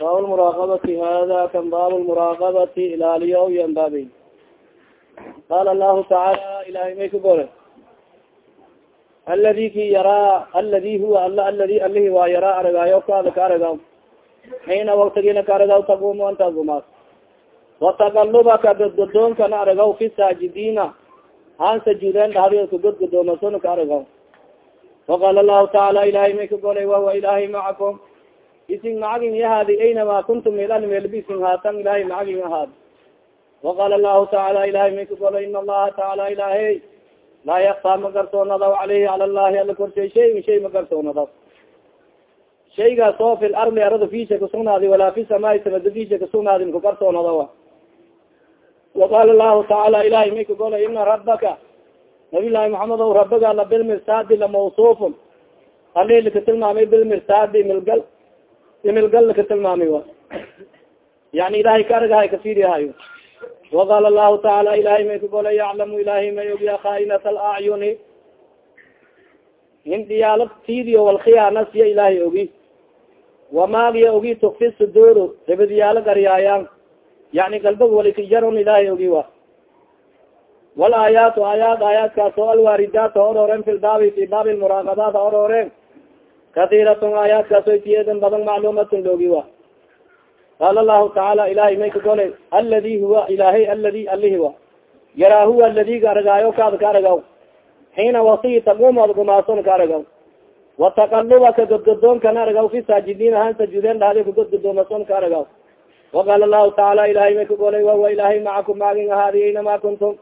bab lmuraaqabati hada kan bab lmuraaqabati ilaaliyo yan baabey qala allahu tacaala ilahay may ka gore aladi ki yaraa aladi huwa ala aladi alihi waa yaraa aragaayo kaada ka aragaw xiina waktagina ka aragaw tagumo anta gumaas wataqalubaka godgodoonkana aragaw fi saajidiina han sajuudeen dhahdi ka godgodoomasona ka aragaw waqala lahu tacaala ilahay may ka golay wahuwa ilahay macakum isin macagin yahaadi aynama kuntum meelan meelbisin haatan ilahay macagin ahaad waqala lahu tacaala ilahay may ka golay in allaha tacaala ilahay laa yakfa ma garsoonadaw caleyhi cala llahi ala korshay shayin shay ma garsoonadaw shaygaas oo fi lardi arada fisha kasugnaadi walaa fi samaai samada fisha kasugnaadi maku garsoonadawa waqala lahu tacaala ilahay may ka golay ina rabaka nabi llahi maxamed o rabiga la bilmirsaadi lamawsufun ali laka tilmaamay bilmirsaadi milgal imilgal laka tilmaamay wa yani ilahay ka argahay kafirihayo waqala lahu tacaala ilahay may ka gola yaclamu ilahay may ogiya khainat alacyuni hindhiyaala tidiyo walkhiyaanasiya ilahay ogi wamaagiya ogi tukfi sudur ribidyaala garyaayaan yani galbag walikajaron ilahay ogi wa walaayaat aayaat aayaadkaas oo alwaaridaat orooren fi lbaabi fi baabi lmuraaqabaat orooren kaiiratun aayaadkaas oy tiyeedan badan macluumatun loogi wa qaala lahu tacaala ilahay may ka golay aladi huwa ilahay aladi alihi wa. Yaraa huwa aladiga aragaayo kaad ka aragaw xiina wasi tagumood gumaason ka aragaw wataqalubaka godgodoonkana aragaw fi saajidiin ahaan sajuudeen dhahdi kagodgodoomason ka aragaw waqaala lahu tacaala ilahay may ka golay wahuwa ilahay macakum maagin ahaadi aynama kuntum.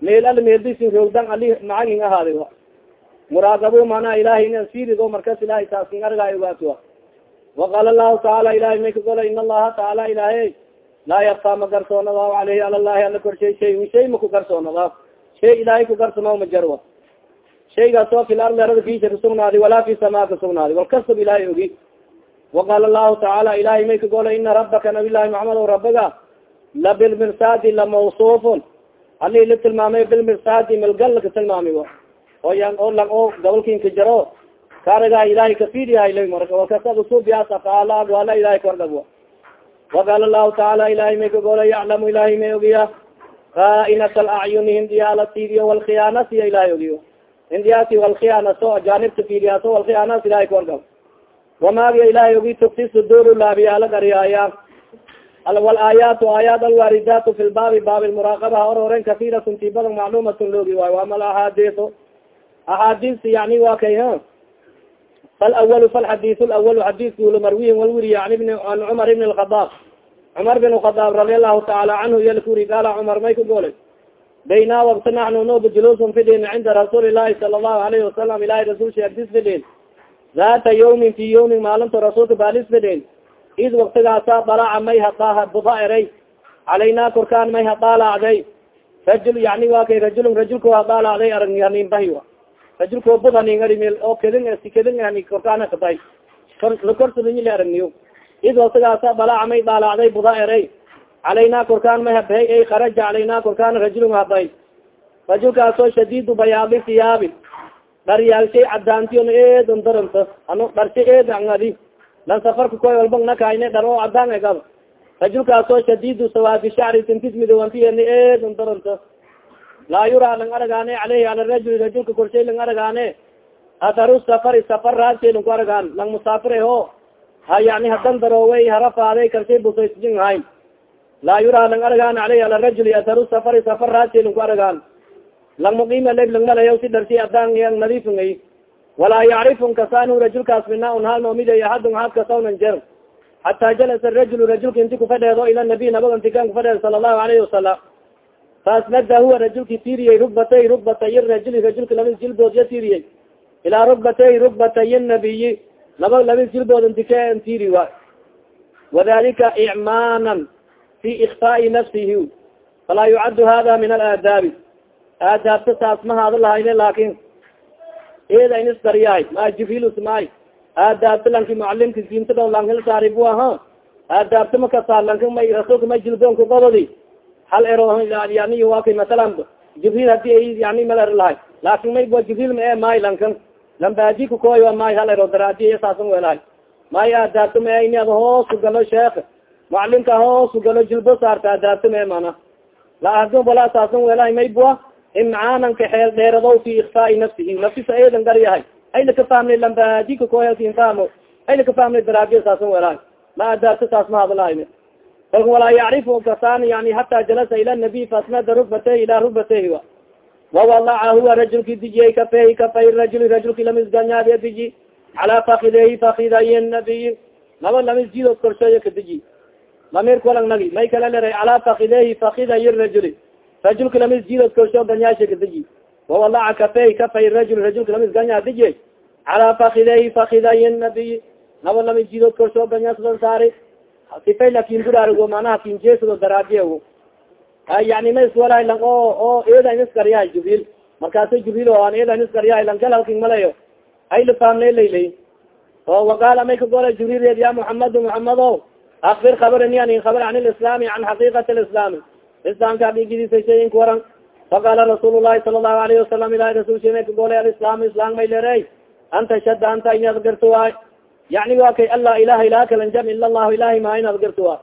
Meel al meeldisin roogdan ali macagin ahaadi a muraagabo mana ilahay inan sirido markas ilahay taasin argaay ogaatu waqaala lahu tacaala ilahay may ka gola in allaha tacaala ilahay laa yakfa ma garsoonada aleyhi ala llahi ala korshay shay shay maku garsoonada shay ilahay ku garsama ma jarwa. Shaygaas oo fil ardi arada fisha kasugnaadi walaa fi samaa kasugnaadi wal kasab ilahay ogi. Waqaala lahu tacaala ilahay may ka gola ina rabaka nabi llahi maxamed rabiga la bilmirsaadi lamawsufun ali la tilmaamay bilmirsaadi milgal laka tilmaamay o yan o lang o gabolkinka jaro. Kaaraga ilahay kafidiyahay la marka wakasasubiyaas afaala agwala ilahay kordhab waqaala lahu tacaala ilahay may ka gola yaclamu ilahay may ogiya. Kaainat alacyuni hindiyaala tidiyo walkhiyaanasiya ilahay ogiyo. Hindiyaasi walkhiyaanaso ajanibta fidiyaaso walkhiyaanas ilahay kordhab wamaagiya ilahay ogi tugsi sudur laabiyaala garyaaya walaayaat aayaat alwaaridaat fi lbaabi baab lmuraaqaba orooren kaiiratun ti badan macluumatun loogi waayo wama alaxaadisu axaadiis yani wa kay falawal falxadis lawal xadiskula marwiyin walwiri an bn an cumar ibn lkhadaab cumar bin khadaab radi allahu taala canhu yalkuri gaala cumar may ka goolay bayna wakti naxnu noba julusun fidin cinda rasuuli lahi sala allahu alayhi wasalam ilahi rasul sheegdis fidin zata yawmin fi yawmin maalinta rasuulka baalis fidin id waktigaasa dalaca may hadaa buda eray calayna korkaan may hadaalacday rajul yani wa kay rajulun rajulko hadaalacday aragninbahi rajulko budhaningarimil oo kedin si kedin hani korkaan kaday lakorsadinili aragniyo id waktigaasa dalaca may daalacday buda eray calayna korkaan may habhay ay kharaja calayna korkaan rajulun haday rajulkaasoo shadiidu bayaadi siyaabi dharyaalshay cadaantiyon eedon daranta ano dharsha eed angadi lan safarka koy walba nakayne dhar oo cadaan egab rajulkaasoo shadiidu sawaadi shacri tintis midowantiyen eedon daranta laa yuraa lang aragaane caleyhi ala rajuli rajulka korshay lang aragaane. Atharu safari safar raashay lang ku aragaan. Lang musaafire ho. Ha yani hadan daroowey harafaaday karshay busaysjin hayn. Laa yuraa lang aragaan caleyhi ala rajuli atharu safari safar raashay lang ku aragaan. Lang muqiima leb lang malayaw si dharshay adaan yang nadiifingay walaa yacrifun kasanu rajulkaas mina un hal noomidey ahadun had kasawnan jer. Xataa jalasa rajul rajulka inti kufadheedo ila nabiy nabag inti kan kufadheed sala allahu alayhi wasalam faasnada huwa rajulki tiriyey rugbatay rugbatay rajuli rajulka labis jilbood ya tiriyey ilaa rugbatay rugbatay nabiyi laba labis jilbood intike tiri wa wadalika icmaanan fi ikfaai nafsihi falaa yucaddu hada min alaadaabi aadaabta saas ma haada lahayne laakin eda in isdaryahay ma jibril smaay aadaabta lanki mucalimka diinta dho langhil saari bu aha aadaabta makasaa lanka may rasulka may jildoonka gobodi hal ero yani waa kay masalan jibril haddii yani maler lahay laakin may ba jibril ma e maay lankan. Lambaaji kakoy may hal ero daraadi saasan welahay may adaabto ma ini ad hoos ku galo sheekh. Mucalimka hoos ku galo jilbo saarta adaabto ma mana. La ahdo wala saasan welahay maybua imcaanan ka xeel dheeradow fi ikfaai nafsihi. Nafsisa eedan gar yahay. Ayna ka fahmnay lambadika kohelkin fahmo ayna ka fahmnay daraabiya saasan welahay ma adaabto saas ma hadlahay walaa yacrifu kasan yani hata jalasa ila nabiy fasnada rukbateyhi ila rukbateyhi wa. Wawalaca huwa rajulki dijiyey kafehi kafay rajuli rajulki lamisganyaadiya diji. Calaa fakidehi fakiday nabiy laba lamisjidood korsheeyo kadiji lamir kualang nagi may kala leray calaa fakidehi fakiday rajuli rajulka lamisjidood korsho ganyaasha kadiji wawalaca kafehi kafay rajuli rajulka lamisganyaa diji. Calaa fakidehi fakiday nabiy laba lamisjidood korsho ganyaasdan saari sifay laakiin buraargo manaha kinjeesado daraabiya yani ma iswalahay lang o o eeda iniskaryahay jibril. Markaasa jibril o an eeda iniskaryahay langal halking malayo. Ay lafaamne laylay o waqaala may kagolay jibril ed ya muxamadu muxamad o akbir kabarani anin kabar an lislaami can xaqiiqati lislaami islaamka haqiigidiisa shayin kuwaran. Faqaala rasuul lahi sala lahu alayhi wasalam ilahi rasul sha may kagolay alislaam islam may lere an tashada anta inaad garto waay yani wa kay anlaa ilaha ilaha kalanjam ila allahu ilahi maa inaad garto wa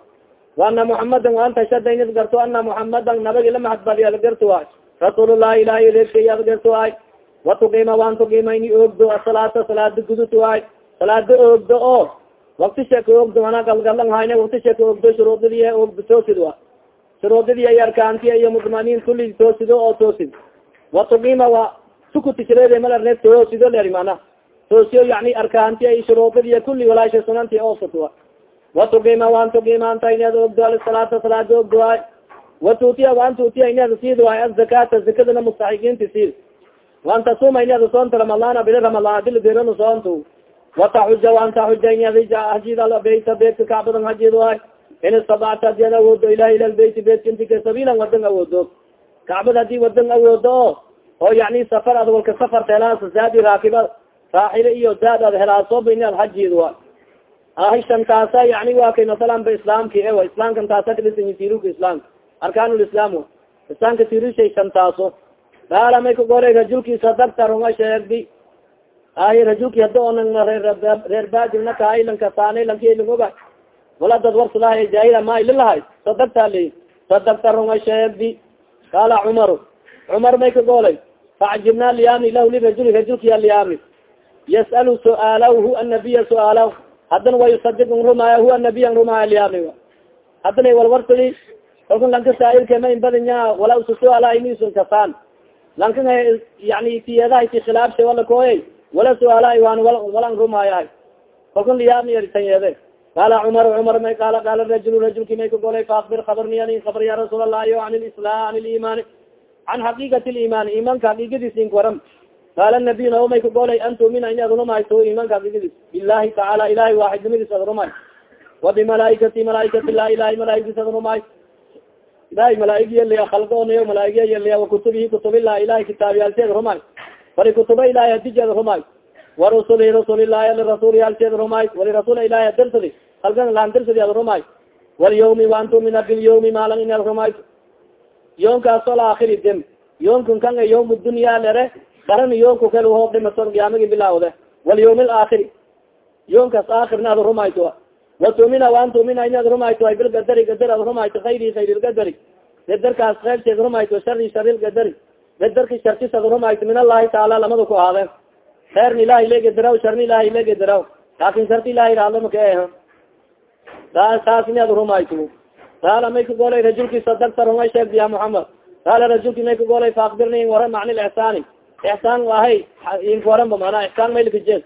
waana muxamadan waantashada inad garto ana muxamadan nabagi la mahadbadi ad garto wa rasuullahi ilahi reebkay ad garto ay watuqima waan tuqima ini oogdo asalaata salaada guduto ay salaada oogdo o wakti sheka oogdo ana galgalan hayne wakti sheka oogdo shuruudadiy oogdo toosid wa shuruudadiy iyo arkaantiya iyo mudmaniin kulli toosido oo toosid. Watuqima wa sukutishireede malarne toosido leri mana toosiyo yani arkaanti ay shuruudadiy kuli walaasha sunanti oosat watuqima waan tuqima anta inaad ogdo alsalaata salaada ogdo ay watuutiya waan tuutiya inaad siid waay azakata zakadana mustaxiqiinti siid. Waan tasuma inaad soonta ramadaan bili ramadaan bil birana soontu wataxuja waan taxuja inaad hajid beyta beedka kacbadan hajid waay. In istabacta haddii ad awoodo ilahi ila lbeyti beedka intika sabiilan wadan awoodo kacbad haddii wadan awoodo o oo yani safar ad walka safar helaas zaadi raakiba raaxile iyo zaad ad helaasoba inaad hajid waay ahishan taasa yani wa kay masalan ba islaamki ewa islaamkan taasa kadhisan tiruka islaamka arkaan lislaam islaamka tirushay shan taaso. Gaala may kagolay rajulki sadakta runga sheegdi. Ahi rajulki hada onan reer baadilna kaailanka saanay lankilang oga wala dad warsadaha jaahila ma ililahay sadakta li sadakta runga sheegdi. Qaala cumaru cumar may kagolay faacjibna liyaami lahu lirajuli rajulki aliyaami yas'alu su'aalawhu annabiya su'aalaw haddana wa yusadiq rumaayo huwa nabiyan rumaayo liyaami haddana walwarsadi kalkan lanka saailka ma inbadanya wala ususuala inisun kasaan lankan yani tiyadaha ti khilaafsha wala koye wala suaalahay waan walan rumaayahay kalkan liyaami tanyede qaala cumar cumar may qaala qaala rajul rajulki may kagolay faakbir kabarni ani kabar ya rasuul allahi an lislam an liimaani can xaqiiqati liimaani imaanka xaqiiqadiisin waram qaala nabiy nao may kagolay an tumina in ad rumayto imaanka xaqiiqadiis bilahi tacaala ilahay waaxidnimadiis ad rumay wa bimalaaikati malaaikati lah ilahay malaaigdiis ad rumay ilahay malaaig yaliya halgoonay malaaig yaliya wakutubihi kutubilah ilahay kitaabyaalteed rumay wali kutuba ilahay hadijeed rumay warusuli rasulilahi alirasuul yaalteed rumay walirasuul ilahi adirsadi halgan laandirsadi ad rumay walyawmi waan tumina bilyawmi maalan in ad rumay yoomkaas al aakiri dem yoomkan kan yawm dunya lere daran yoomka kal hoob dhimason qiyaamagi bilaawde walyawm alaakhiri yoomkaas aakirna ad rumayto watumina waan tumina in ad rumayto ay bilgadari gadar ad rumayto hayri hayrilgadari gadarkaas keyrteed rumayto shari sharilgadari gadarki sharkis ad rumayto min allahi taala lamada ku ahaadeen kheerna ilahi legedaraw sharna ilahi legedaraw laakin sharti ilahi raadlo maka eh taas in ad rumayto. Qaala may kagolay rajulki sadakta runga sheegdi ya muhamed qaala rajulki may kagolay faakbirni in waran macni lixsaani ixsaan ahay ink waranba mana ixsaan maylkajeed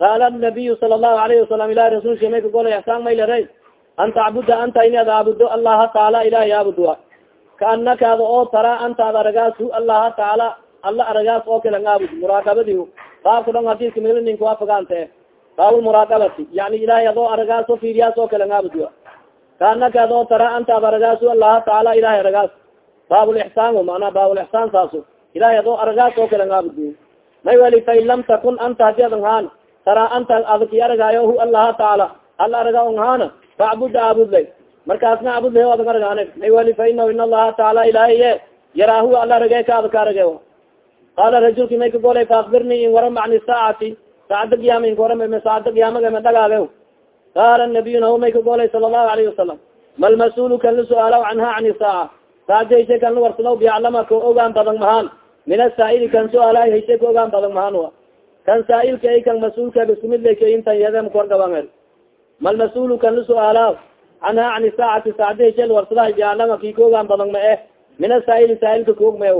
qaala nabiyu sala allahu alayhi wasalam ilahi rasulka may kagolay ixsaan maylare an tacbuda anta in ad aabudo allaha taala ilahi aabudua kaanaka ada oo tara anta ad aragaas allaha taala alla aragaas oo kala aabud muraakabadi baabka dhon hadiska mil ninka waafagaante baab muraakabati yani ilahay adoo aragaas oo fiiriyaas oo kala aabudua kaanaka adoo tara anta ad aragaas allaha taala ilahay aragaas baabulixsaan manaa baabulixsaan saaso ilahay adoo aragaas oo kala aabud may wali fain lam takun anta haddii adan haan tara anta adki aragaayo hu allaha taala. Alla araga on haana facbud aabud lay markaasna aabud lay adag aragaane may wali fa inahu in allaha taala ilahiye yaraahu alla arage ka adka arage qaala rajulki may kagolay faakbirni in wara macni saacati saacada qiyaamink hore saacada qiyaamaga ma dhagaage qaala nabiyuna may ka golay sala allahu alayhi wasalam malmas-uulu kan la su'aalaw canha can isaaca saacada kan la warsadaw biyaclama ka ogaan badan mahaan min asaa'ili kan su'aala heshe ka ogaan badan mahaan wa kan saailka ay kan mas'uulka iskumid lay kaintan yadem korgaban malmas-uulu kan la su'aalaw canha can isaacati saacada heshe la warsadaha biyaclama ki ka ogaan badan ma eh min asaa'ili saailka kaog ma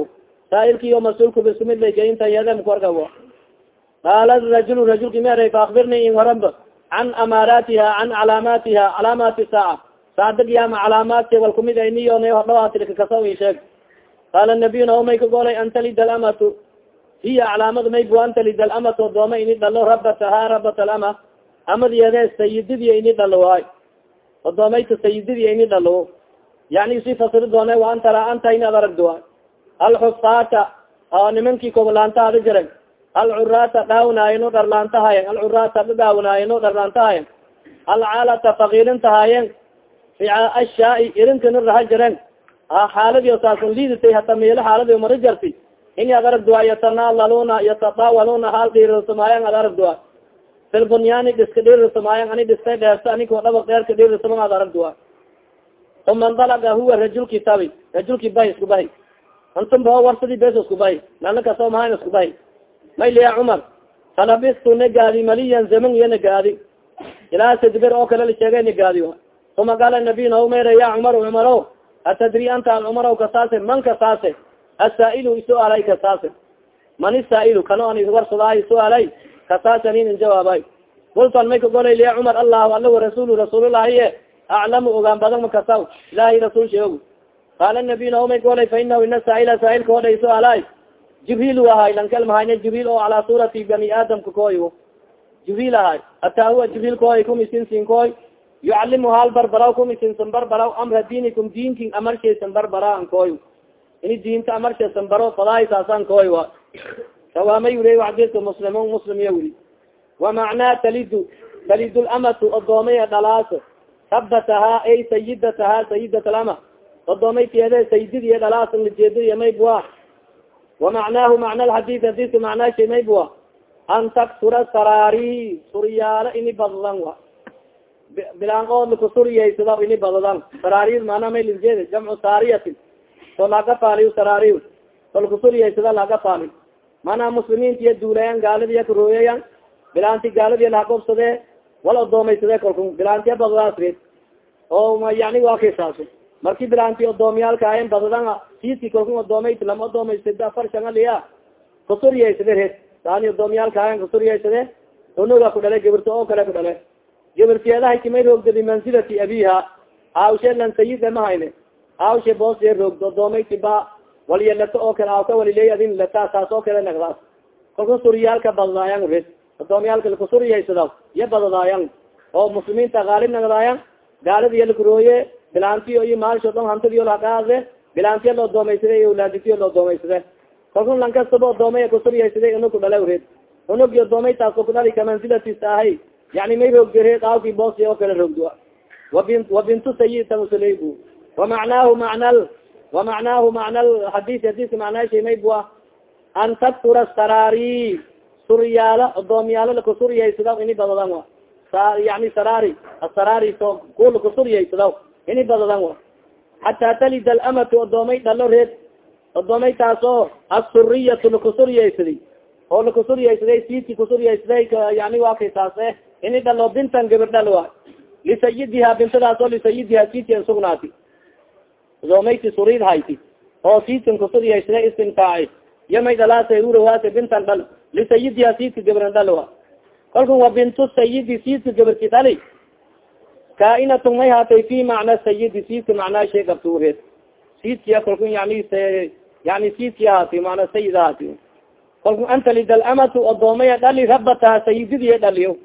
saailki o mas'uulka iskumid lay kaintan yadem korgabo qaala rajul rajulki ma eray faakbirni in horanba can amaaraatiha can calaamaatiha calaamaati saaca saacada qiyaama calaamaadka wal kumid ayniyo na hodhawaatilikakasa i sheeg qaala nabiyuna o may ka golay an talida alamatu hiya calaamada may bu an talida alamatu odooma ini dhalo rabataha rabat alama amadiyade sayidadiya ini dhalo waay odoomayta sayidadiya ini dhalo yani si fasiri doone wa an tara anta in ad aragdo waay alxusaata nimankii kobolaanta ada jaren alcuraata dhaawnaayen o dharlaantahayen alcuraata dhadhaawnaayen o dharlaantahayen alcaalata fakiirintahayen fica ashaai irinkana raha jaren xaaladi saasan liidatay hata meelo xaaladi mara jarti ini ad aragduwa yatanaalaluna yatadaawaluna haal dhiirirsamaayan ad aragduwa filbunyaani dhiska dhiirirsamaayan ani dhistay dheerta anikoo dhaba dheerka dhiirirsama ad aragduwa uma ndalaga huwa rajulki tabi rajulki bahi isku bahi antum bao warsadi bes isku bahi nana ka soo mahayn isku bahi may liya cumar falabistu nagaadi maliyan zaman iyo nagaadi ilaa sadber oo kale la sheegay nagaadi uma qaala nabiy naumera ya cumar cumaro atadri anta al cumar kasaase man kasaase asaa'ilu isuaalay kasaase man isaa'ilu kano an warsadaa isuaalay kasaase anin jawaabay kultan may kagolay liya cumar allahu ala warasulu rasuulullahiye aclamu ogaan badan makasaw ilahi rasul sheego qaala nabiy naumay golay fa inahu ina saaila saailka hodha isuaalay jibril ahay lankal mahayne jibril oo calaa suurati bani aadamka koy jibril ahay hataa huwa jibril koy kumisinsin koy yucalimu hal barbaraw kumisinsan barbaraw amra diinikum diinkin amarshaysan barbaraan koy ini diinta amarshaysan baro fadaay saasan koy wa kawaamay wuri xadiska muslim muslim ya wuri wa macnaa talidu talid lamatu odoomay dhalaas habatahaa ay sayidatahaa sayidat lama odoomay tiyade sayidadiy dhalaas lajeedadiy maybua وamacnaahu macna alxadid hadidka macnaa shay may bua an taksura saraari suryaalo ini badadan wa bilaan oo lakusuriyaysada ini badadan saraari manaa may lijeed jamcu saariyatin so laga faaliy saraari so lakusuriyaysada laga faali manaa muslimiinta iya duulayan gaaladiya karooyayan bilaanti gaaladiya lahagobsade wal odoomaysade kalku bilaantiya badadaas oo yani waa kisaas marki bilaanti odoomiyaalka ayan badadan siski kalku odoomayt lama odoomaysad afar shangaliya kusuryaysade red saani odoomiyaalka ayan kusuryaysade unuga ku dhale gibirto oo kale ku dhale gibirtiyadahay kimay roogda bimansilati abiha aawshe lan sayida mahayne aawshe boosye roogdo odoomayti ba walyalato oo kale awka waliley adin lata taas oo kale nagdaas kalku suryaalka badadaayan red odoomiyaalka lakusuryaysada iya badadaayan oo muslimiinta gaalib nagdaayan gaaladiya lakurooye bilaantiyo iyo maalsho dhan hantadiyo lahaqaade bilaantiya la odoomaysade iyo wlaaditiyo la odoomaysade kalku lan kastaba odoomay kusuryaysade unug kudhale red unugi odoomay taaso kudhali kamansilatis ahay yani may roogdire qaawki boos oo kale roogdua wabin wabintu sayidta musleybu wamacnaahu macnal wamacnaahu macna hadis hadiska macnaashay may bua an taktura saraari suryaala odoomyaalo lakusuryaysada ini badadan wa yani sarari asaraari so ku lakusuryaysada ini badadan wa xataa talida alamatu odoomay dhalo reed odoomay taas oo asuriyatu lakusuryaysadi oo lakusuryaysada siidki kusuryaysada yani waa kay eh ini dhalo bintan gabir dhal wa lisayidiha bintadaas oo lisayidiha siidkan sugnaati odoomayti surid hayti oo siidkan kusuryaysada istimtaaci yamay dhalaasa urawaasa bintan dhal lisayidiha siidka gabirn dhal wa kalku wa bintu sayidi siidka gabirki dhali kaainatun may haatay fi macna sayidi siidka macnaa shay gabtuureed siidkiya kalku yani yani siidki haati mana sayid haati kalku anta lidalamatu odoomaya dhali rabataha sayididiya dhaliyo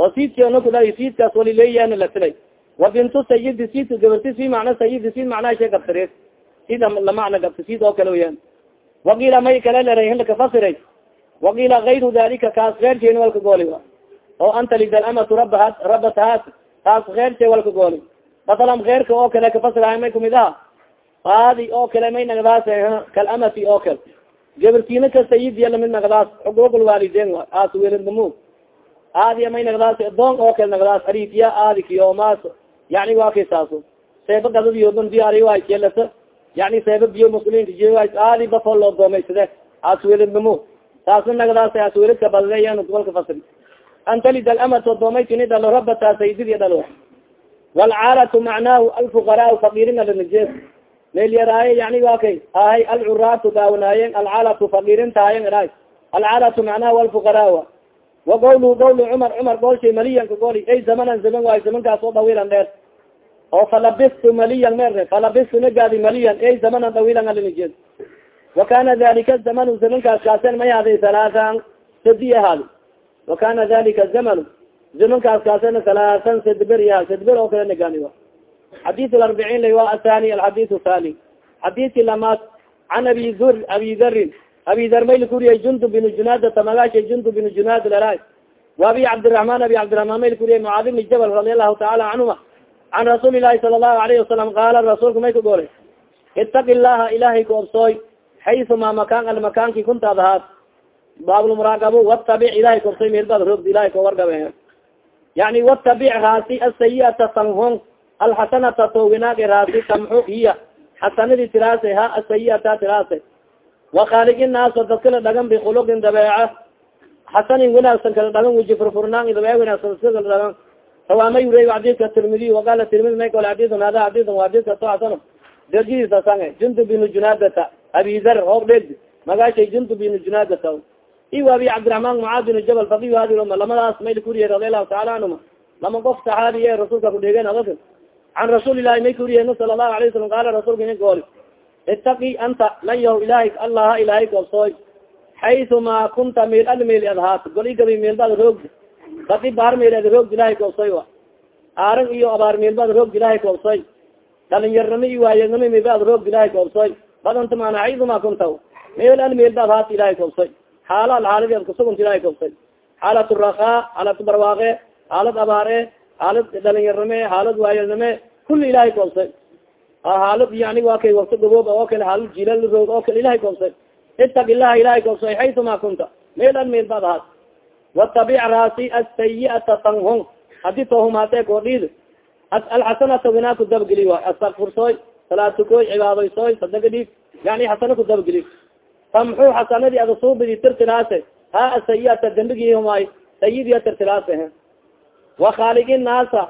oo siidki naku dhali siidkaas walileeyana la tilay wa bintu sayidi siidka gabarti fi macna sayidi sid macnaa shay gabtareed sid lamacna gabta sid oo kale weyaan waqiila may kale leray hilaka fasiray waqiila gayru dalika kaas keyrkeeni walka gooli oo anta lidalamatu rabaha rabatahaat taas keyrke walka gooli masalan keyrka oo kale kafasirahay may kumid aha qaadi oo kale may nagdaas kalamati oo kale gabarkiina ka sayidya la mid nagdaas xuquuqul waalidein wa aas weladnamo aadiya may nagdaas adoon oo kale nagdaas arifiya aadi kiyomaas yani waa kay saaso seeba gadadiyoban diyaari waay kelasa yani seeba biyo muslimiinta jiwa aadi bafo loo doomaysade. Aas weladnamo taasna nagdaas aas weladka badleyan gobolka fasri antalid alamatu doomaytini dhalo rabata sayididi dhalo walcaalatu macnaahu alfuqaraa fakiirin alanajes meel yaraaye yani wa kay. Ahay alcuraatu daawanaayen alcaalatu fakiirin tahayen iraay alcaalatu macnahu alfuqaraa wa gawluhu gawlu cumar cumar goolshay maliyanka gooli ay zamanan zaman waayo zamankaas oo dawiilan dheer. Oo falabistu maliyan mere falabistu nagaadi maliyan ay zamanan dawiilan alanajes wa kana dalika zamanu zamankaas kaasen may haday halaaan sadi ahaadi wa kana dalika zamanu zamankaas kaasena halaaan sadber yaha sadber oo kale nagaani a xadis arbiciin la wa athani alxadis thani xadiski lamaad can abi dur abi darin abi dar mayl kuriyay jundub bin junaadata magaasha jundub bin junaad lera wa abi cabdiraحman abi cabdiraحman mayl kuriyay mucaad bni jabal radi allahu taala canhuma can rasuuli lahi sala الlahu alayhi wasalam qaala rasuulka may ka golay itaki llaha ilahay ka obsooy xayuma makaan almakaanki kuntaad ahaad baablmuraagabo watabic ilahay kaobsooy meelbaad roogd ilahay ka wargabe yani watabic haasi asayiata tanhon alxasanata to winaag raasi tamxu hiya xasanadi tiraase ha asayiata tiraase wakaaligi naaso dadkala dhagan bikhuluqin dabeeca xasanin wanaagsan kala dhagan wuji furfurnaan dabeec wanaagsan kala dhagan rawaama yurey xadiidka tirmidiy waqala tirmidi may kole xadiiun hada xadiiun wa xadiidka to xasano derjidiisa sange jundub binu junaadata abi dar hoob dheeg magaashay jundub binu junaadata iwa abi cabdiraحman mucaad binu jabal faqiyu hadi uma lamadaas mayl kuriye radi allahu taala canhuma lama qof saxaabi e rasuulka kudheegen adaka can rasuuli lahi may kuriyen sala lahu alay wasalam qaala rasulka ina gooli itaki anta lan yahu ilahay allaha ilahay goobsooy xayuma kunta meel ad meel adhaat goli gabi meelbaad roogd badi baar meel ad roogd ilahay goobsoy a aaran iyo abaar meelbaad roogd ilahay goobsoy dhalinyarnimo iyo waayanimo meelbaad roogd ilahay goobsoy badanta maana xayuma kunta meel ad meelbaad haat ilahay goobsoy xaala xaaladi ad kusugunta ilahay goobsoy xaalat rakaa xaalad barwaaqe xaalad abaare xaalad dhalinyarnime xaalad waayelnime kuli ilahay koobsay xaalad yani wa kay wakti gaboob oo kale xaalad jilal roog oo kale ilahay koobsay itag ilaha ilahay koobsay xaytuma kunta. Meel an meel baad ahaat watabic raasi asayiata tanhon haddii tohumaatee koodhiid alxasanata winaa dabgeli waay astakfursoy salaatukoy cibaadaysoy sadaga dhiig yani xasana dabgeli. Tamxu xasanadii adasuubidi tirtiraase ha asayiata dembigihumay sayidiya tirtiraase wakaaligi naasa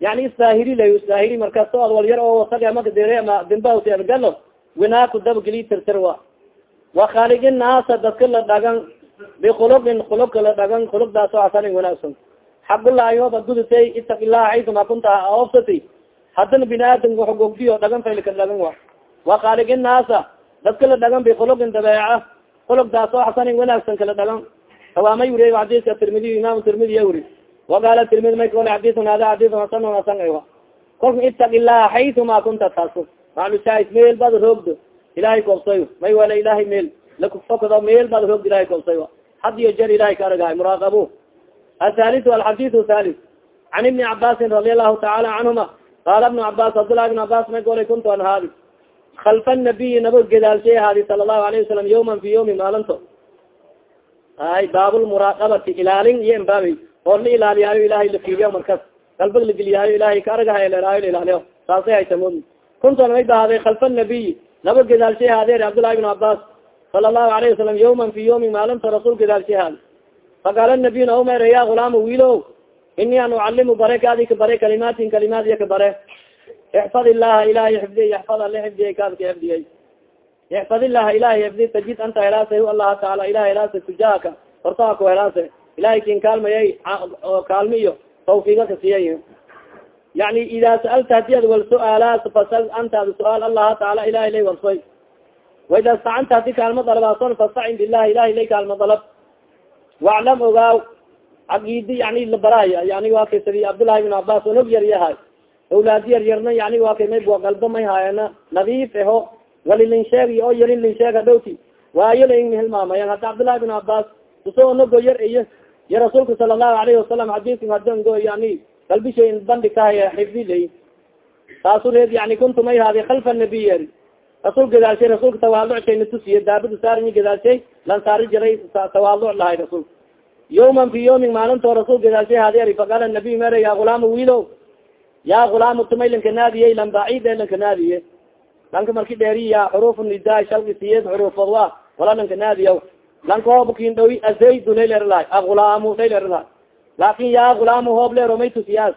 yani isdaahiri lay isdaahiri markasto ad wal yar oo wasag maka dere ama dimbahti adgalo winaa ku dabgeli tirtir wa. Wakaaligi naasa dadka la dhagan bikhuluqin khulubka la dhagan khulubdaas oo xasanin wanaagsan. Xaqulaayoba gudutay itaq ilaha xaytuma kunta oofsati. Haddana bini aadamka xugogdiyo dhagan faylka dhagan wa. Wakaaligi naasa dadka la dhagan bikhuluqin dabeeca khulubdaas oo xasanin wanaagsan kala dhagan. Hawaama wuriy xadiiska tirmidiy imam tirmidiya wuri waqala tirmidi may kole xadiun hada xadiun hasan hasan kolka itaq ilaha xaytuma kunta taas maclushaa meel baad roogdo ilahay koobsay may wala ilahay meel lakufokado meel baad roogdo ilahay koobsay had iyo jer ilahay ka argahay muraaqabo athaliu alxadiu thalis can ibni cabaasin radi allahu taala canhuma qaala ibnu cabas cabdllahi ibn cabas may golay kuntu an haadi kalfa nabiyi naba gedaalshay haadi sala allahu alayhi wasalam yawman fi yawmi maalinto ay baabulmuraaqabati ilaalin iyo imbaabey oo la ilaaliyaayo ilahay lafiiriya markas galbag lageliyaayo ilahay ka argahay leraayo la ilaaliyo. Saasay haysamod kuntan may bahaaday kalfa nabiyi naba gedaalshay haadeer cabdullahi ibn cabas sala allahu alayhi wasalam yawman fi yawmi maalinta rasul gedaalshay haadi faqaala nabiy naumar ya gulaama wiilo ini an ucalimu bare kaadi ka bare kalimaatin kalimaadiya ka bare ixfad illaha ilahay xifdiy yaxfad ale xifdiyay kaadka xifdiyay ixfad illaha ilahay xifdi tajid anta helaasa allaha taala ilahay helaasa tujahaka hortaa ku helaasa ilahay kin kaalmayay kaalmi iyo tawfiiga ka siyay yani ida sa'alta haddii ad wal su'aalaas fasal anta ad su'aal allaha taala ilahay lay warsoy waida stacanta haddii kaalma dalabaason fastacin billahi ilahay lay kaalma dalab. Waclam ogaaw caqidi yani labaraya yani waa kay sadi cabdullahi bin cabas onog yar yahay. Awlaadi yar yarna yani waa kay may galba may haayana nadiif eho wali lin sheegi oo yarin lin sheeg hadhowti waayo lain hilmaamayan hadda cabdullahi bin cabas yar iyo iyo rasuulka sala allahu alayhi wasalam xadiiskan hadango yani galbishay bandhig tahay xifdi lay taasu reed yani kuntu may haadi kalfa nabiy rasul gadaalshay rasulka tawaalucshay natusiye daabada saarni gadaalshay lan saari jiray tawaaluc lahay rasul. Yawman fi yawmin maalintoo rasul gadaalshay hadi ari faqaala nabiy mere ya gulaama wiilo ya gulaama tumay lankanaadiye lan bacid e lankanaadiye lanka marki dheeriya xuruuf nida shalki xuruufod wa wala lankanaadiya lanka hoobakin dhawi azaydu laylerlahay agulaamu laylerlahay laakin ya gulaamu hoob leero may tusiyaas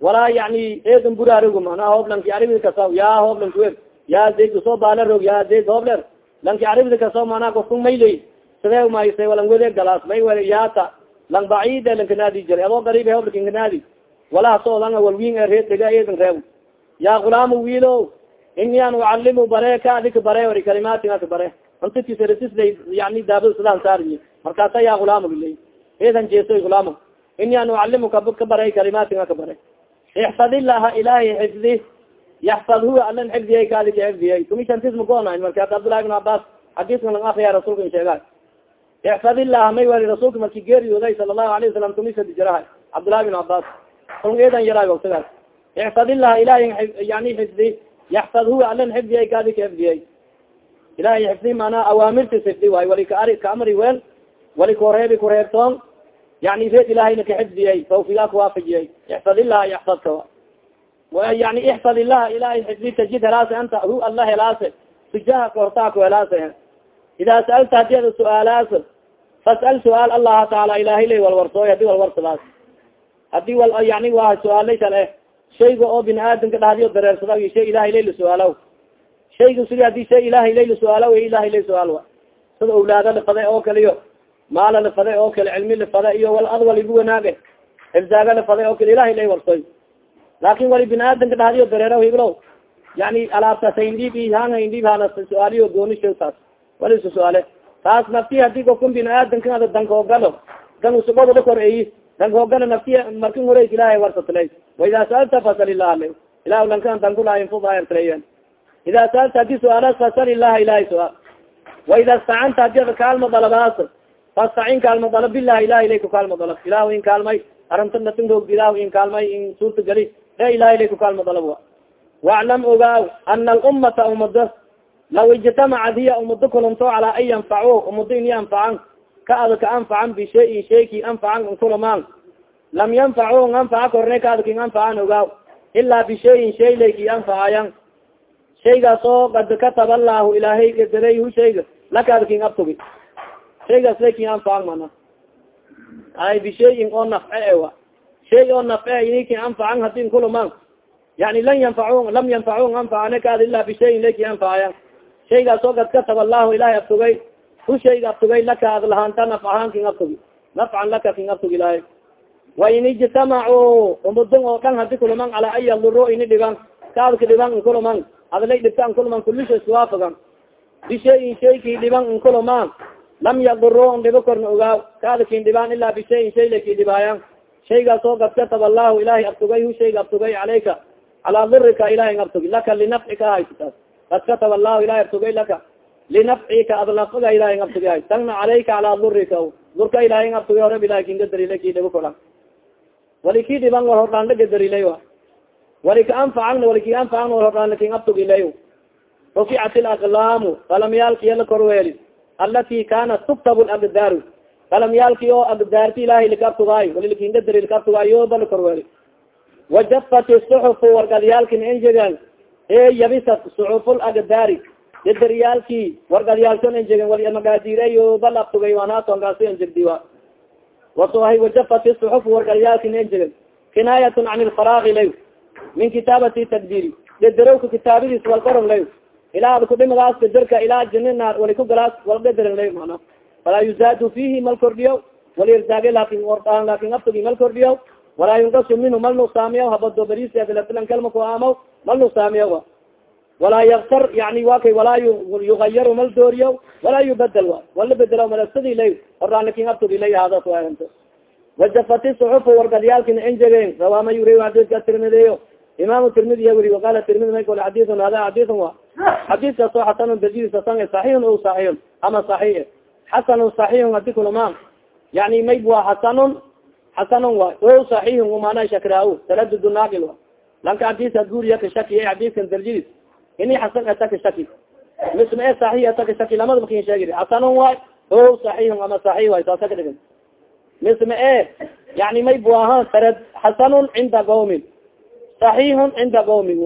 walaa yani eedan buraarog mana hoob lanki aribid kasaw ya hoob lanki wer ya zayd soo baala rog ya zayd hoob leer lanki aribid kasaw mana kofku mayley sidee maysay walan wede galaas may wele yaata. Lang bacide lankanaadi jiray adoo gariib hoob lakinkanaadi walaa soodanga walwin e reed dega eedan reeb ya gulaamu wiilo ini an ucalimu bare ka adika bare ori kalimaatin aka bare yani daabada sidaan saariy markaasa ya gulaamu liley eedan jeesoy gulaamo ini an ucalimuka ka bare kalimaatin aka bare ixfad ilaha ilahay xifdi yaxfad huwa alan xifdiyay kaadika xifdiyay tumishantis magoona marka cabdullahi ibn cabas xadiiska lang akriya rasulka in sheega ixfad ilaha may wali rasulka marki geeriyooday sala allahu alayh wasalam tumisadi jiraha cabdullahi bin cabas un eedan yaraa wagtigaas ixfad ilaha ilahay yani xifdi yaxfad huwa alan xifdiyay kaadika xifdiyay ilahay xifdi manaa awaamirtis xifdi waay wali kaari kaamri wel wali koreebi kureebtoon yani reed ilahayna kaxifdiyay tawfigaa kuwaafajiyay ixfad ilaha yaxfadka yani ixfad ilaha ilahay xifdi tajid helaase anta hu alla helaase. Tujaha kortaa ku helaase. Idaa sa'alta haddii ada su'aalaas fas'al su'aal allaha taala ilahay lay walwarsooy haddii walwarsadaas. Hadii wal yani waa su'aalay kale shayga oo bini aadamka dhahdiyo dareersada iyo shay ilahay layla su'aalaw shayga sidi haddii shay ilahay layla su'aalaw ilahay lay su'aal wa? Sida awlaada lafade oo kaliyo maala lafade oo kale cilmi lafade iyo wal ad wal igu wanaage ibzaaga lafade oo kale ilahay lay warsoy. Laakin wali bini aadamka dhahdiyo dareera higlo yani alaabtaas haindhiib hanga indhiib hana su'aaliyo goonisho taas wali isu su'aale. Taas nafti haddii kokun bini aadamka ada dankaogalo dan usubodala kor eyi dankaogalo nafti markin horeys ilahay warsatlay waida saalta fasal ilah le ilah lankan dankulainfudaertleyen ida saalta haddii su'aalaas fasal ilaha ilahay su'aal waida stacanta haddii ada kaalmo dalabaas fastacin kaalmo dalab bilah ilah ilay ku kaalmo dalab ilah in kaalmay arinta natinroog ilah in kaalmay in suurta gali e ilah ilay ku kaalmo dalab wa waclam ogaaw ana alummata umado law ijtamacad hiya umado kulunto calaa an yanfacu umado ini anfacan ka ada ka anfacan bishayin shayki anfacan nkulamaan lam yanfacu anfaca korne ka adkin anfacan ogaaw ilaa bishayin shay layki anfacayan shaygaas oo kad kataba allahu ilaahay gadaray hu shayga laka adkin abtugi shaygaas laykin anfacan mana ay bishayin oo nafce ewa shay oo nafce inikin anfacan hadin kulamaan yani lan yanfacu lam yanfacu anfacane kaad ilaa bishayin layki anfacayan shaygaas oo kad kataba allahu ilahay abtugay hu shayga abtugay laka ad lahaanta naf ahaan kin abtugi nafcan laka kin abtugi ilahay wain ijtamacuu umudon oo dhan hadi kuluman calaa an yaduro ini dhiban kaadka dhiban nkuluman adlay dhibta nkuluman kulisha iswaafagan bishayin shaykii dhiban nkuluman lam yaduro dhibo korna ogaaw kaada kin dhibaan ilaa bishayin shay laki dhibaayan shaygaas oo kad kataba allahu ilahay abtugay hu shayga abtugay calayka calaa dirika ilahay abtugi laka linafcika haytaas kad kataba allahu ilahay abtugay laka linafcika adnafaga ilahay abtugi hay tagna calayka calaa durika durka ilahay abtugay horeb ilahay kingadariila ki dhibo koran wali ki dhiban war hordhaan la gadarilay a wali ka anfacagna wali ki anfacan war hordhaan kin abtugilay ruficat ilaklaamu qalamyaalkiya la korweeli alati kanat tuktab lagdaaru qalamyaalki oo agdaarti ilahay likaabtugaayo wali lakingadari likaabtugaayo yoba la korweeli wajafat suxufu wargadyaalkin enjegan e yabisat suxuful agdaari gadariyaalki wargadyaalson enjegan wali magadireyo bal abtugay wanaatonkaasi enjegdiwa. Wasohay wajafat suxuf wargalyaalkin enjegan. Kinaayatun can lfaraagi lay min kitaabati tadbiri gadarowka kitaabadiis walqoron lay ilaa ad kudhimadaas gadarka ilaa jininaar wali ku galaas walgadaran lay mana falaa yuzaadu fihi mal kordhiyo wali irdaage laakiin ordaan laakiin abtugi mal kordhiyo walaa yunqasu minhu mal nuqsaamiya habado bariislan kalma ku aamaw mal nuqsaamiya walaa yaktar yani wa walaa yugayaru mal dooriyo walaa yubadel wa wala bedelo malasadi lay ordaan laakiin abtugi lay hadas waanto wajafati suxufu wargadyaalkin enjegen rawaama yuri xadiska tirmidiyo imam tirmidi ya weri waqala tirmidi may kole xadiun hada xadiun wa xadiiskaas oo xasanun dajidsasan saxiixun o saxiixun ama saxiix. Xasanun saxiixun hadi kulama yani may wa xasanun xasanun wa o saxiixun umana shakraaw taladud naaqil wa lanka xadiis ad guriya ka shakiya xadiiskan darjidis ini xasan ata ka shaki. Misma e saxiya saki saki lamada makin sheegi xasanun waay o saxiixun ama saxiix waay saasa ka dhigan yani may bu ahaan sarad xasanun cinda saxiixun cinda qawmin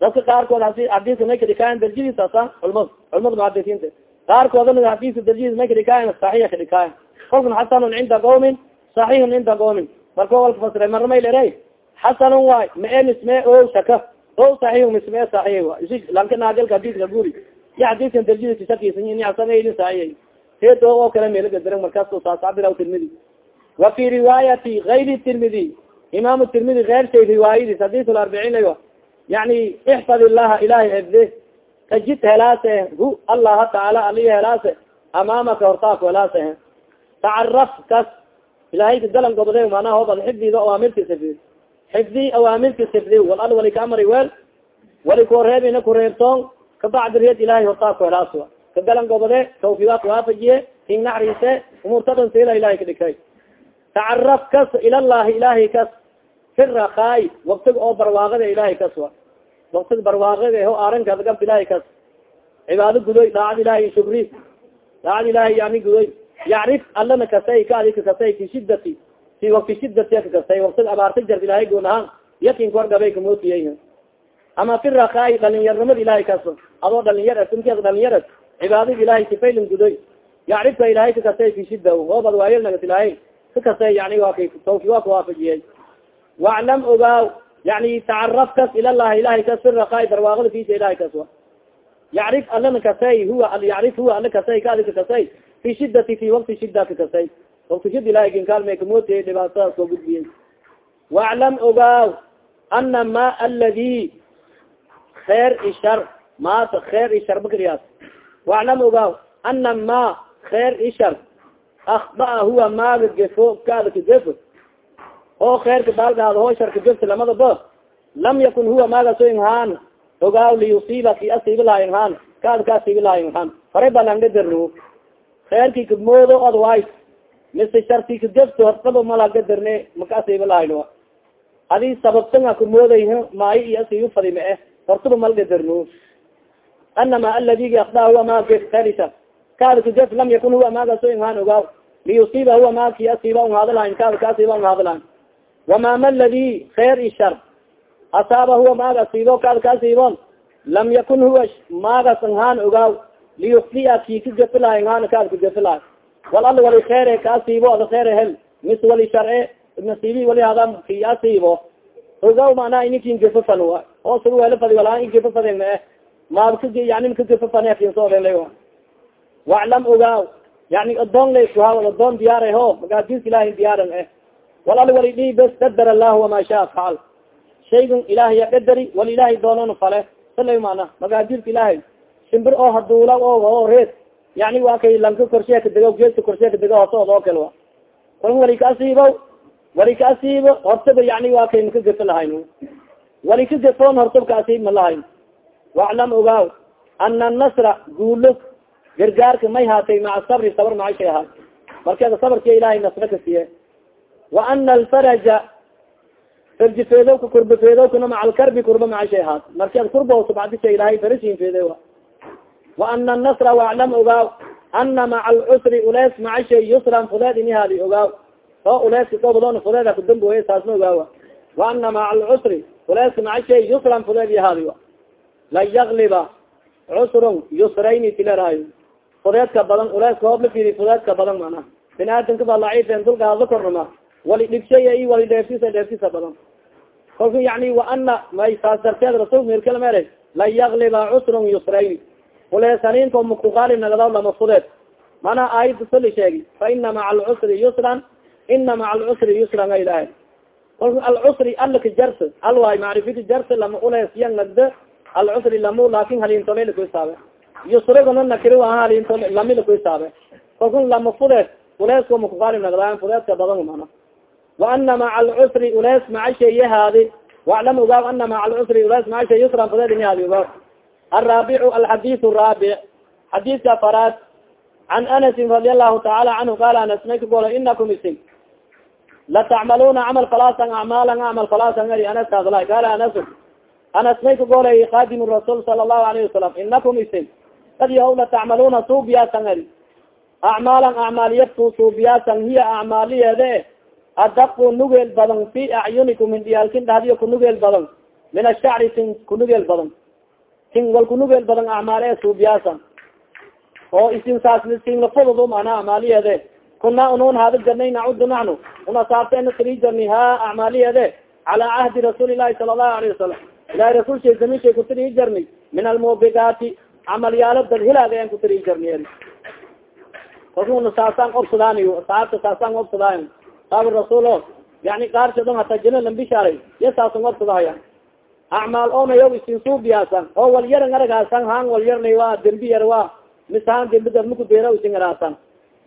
dadka qaarkood hadiska may kadhikaayan darjadiisasa culmad culmada muhadisiinta qaarkoodana hadiska darjadiis may kadhikaayan saxiix kadhikaayan kolkun xasanun cinda qawmin saxiixun cinda qawmin marka walka fasira marna may lere xasanun waay ma e misme o shaka o saxiix misme saxiix wa lanka naagalka hadiska guri ya hadiskan darjadiis sakiisasameydin saxiix seedo oo kale meelagadaran markaas saas cabiraw tirmidi wa fi riwaayati gayri tirmidi imam tirmidi eyr shay riwaayadiis hadis arbiciin layo yani ixfad illaha ilahay xifde kajid helaase hu allaha tacaala ali helaase amaamaka hortaako helaase tacaraf kas ilahay kagalan gobode manaa hobad xifdid awaamirkis xifdi xifdi awaamirkis xifdi wal al wali ka amari wel wali kureebina kureebtoon kabacdi reed ilahay hortaako helaas kagalan gobode tawfiiqaad waafajiye king naxriise umuurtadan sila ilahay kadhikay tacaraf kas ilallahi ilahay kas fi rakaay waktiga oo barwaaqada ilahay kas wa waktiga barwaaqada ho aranka gab ilahay kas cibaado gudoy daacad ilahay shukri. Daacad ilahay yani gudoy. Yacrif alana kasay ka adi kakasay fi shidati fi wakti shidati kakasay waktiga abaarta jar ilahay goon ahaan. Yakin kuargabay kamootiyay ama fi rakaay dhalinyarnimada ilahay kas adoo dhalinyar sunkeeda dhalinyara cibaadada ilahay sifaylin gudoy. Yacrifka ilahay kakasay fi shida hoobad waayelnagas ilahay kakasay yani waa tawki waa kuwaafajiyey waclam ogaaw yani tacaraf kas ilalah ilahay kas fi rakaay barwaaqada fisa ilahay kas wa yacrif alana kasay huwa yacrif huwa ala kasay ka adi kakasay fi shidati fi wakti shida kakasay wakti shida ilahay kinkaalmay kamootiyay dhibaatadaas koo gudbiyey waclam ogaaw ana ma aladi kheer ishar maata kheer ishar bakriyaas waclam ogaaw ana ma kheer ishar akdaa huwa maaga gefo kaada kagefo oo kheerka baalgaado hoo sharka gefta lamadaba lam yakun huwa maaga so inhaan ogaaw liyusiiba ki asiibi lahay inhaan kaada ka asiibi lahay inhaan hore balanga derno kheerki kamoodo otherwise mise sharki kagefto hortaba malaga derne maka asiibi lahayno adi sababtanga kamooday maayo iyo asiibi fadi ma eh. Hortaba malga derno anama aladigi akdaa huwa ma gef kheer kaada kagef lam yakun huwa maaga so inhaan ogaaw. Liyusiiba huwa maaki asiiba unhaadalahayn kaada ka asiiba unhaadalahayn wama ma ladi kheer i shar asaaba huwa maaga asiibo kaada ka asiibon lam yakun huwa maagas nhaan ogaaw liyuflia ki kagafilahay nhaan kaada kagafilahay wal al wali kheere ka asiibo ada kheere hel mis wali sharce nasiibi wali hada ki asiibo ogaaw manaa inikin gafafan oo sug wela fadi walaa in gafafade ma eh maab ka yani kagafafan waclam ogaaw yani adoon la isku haa adoon diyaara ho magaadinka ilahay diyaaran walal wali dhi bes qadar allahu wama shaa facal shaygan ilahay ya qadari wal ilahay doonon fale. Sala mana magaadinka ilahay shimbir oo haduula o reed yani waa kay lanka korsheya kadego geeska korsheya kadego hosood oo kale wa kaln wali ka asiibo wali ka asiibo hortaba yani waa kay maka gefa lahayn. Wali ka gefoon hortaba ka asiib ma lahayn. Waclam ogaaw ana nasra guulo gargaarka may haatay maca sabri sabr maca shay ahaat markeeda sabarkiya ilahay nasra ka siye wa ana alfaraja farjifeedowka kurbafeedowkana maca alkarbi kurba maca shay ahaat markeed kurba subadisha ilahay farashin feede wa ana anasra waclam ogaaw ana maca alcusri ulees maca shay yusran fudeed ini haadi ogaaw oo uleeska gobadon fudeeda kudamboye saasma ogaawa wa ana maca alcusri uleeska maca shay yusran fudeed ihaadi lan yakliba cusrun yusrayni tileraayo fudeedka badan uleeska hoob la firi fudeedka badan mana bini aadamka ba laciifen dulgaado kornama wali dhigshay wali dheefisa dheefisa badan. Kolka yani wa ana may saas darteed rasul mirkala mere lan yakliba cusrun yusrayni. Uleesaninko makuqaalib nagadaw lama fudeed. Mana aayada sali sheegi. Fa ina maca alcusri yusran ina maca alcusri yusran a ilahay kolka alcusri alaka jars al waay macrifika jars lama ulees yang nagda alcusri lamu laakin haliintole lakuisaabe yusrigana nakiri aha haliintole lami lakuisaabe kolkun lama fudeed uleesko makuqaalib nagdaayan fudeedka badan mana wa ana maca alcusri ulees maca sheye haadi waclam ogaaw ana maca alcusri ulees maca shay yusran fudeed ini haadi ogaaw alraabicu alxadiid raabic xadiidka afaraad can anasin radi allahu taala canhu qaala anas may ka gola inakum isin latacmaluna camal falaasan acmaalan acmal falaasan ari anas kaadla qaala anas anas may ka golay khadim rasul sala allahu alayhi wasalam inakum isin kad yahow la tacmaluna suubiyaasan eri acmaalan acmaaliyatu suubiyaasan hiya acmaaliyeede adaqu nugeel badan fi acyunikum hindiyaalkin dhahdiyo kunugeel badan min ashacri tin kunugeel badan tin wal kunugeel badan acmaal ee suubiyaasan oo isin saassinlafudud mana acmaaliyeede kuna unun hada jarnay nacudu naxnu una saabtena tiri jarni ha acmaaliyeede cala cahdi rasuuli lahi sala allahu alayh wasalam ilahi rasulshay zaminshay kutiri jarni min almubigaati camalyaalo dad hilaaga en kutiri jarni eri kalkuna saasaan obsadaan saabta saasaan obsadaayo saab rasuul yani qaarsadon hata jina lambishaaray iya saasan obsadahaya acmaal ona yaw isin suubiyaasan oo wal yaran aragaasan haan wal yarnay waa dembi yar waa mis haan dembi dadmakudeera isin araasan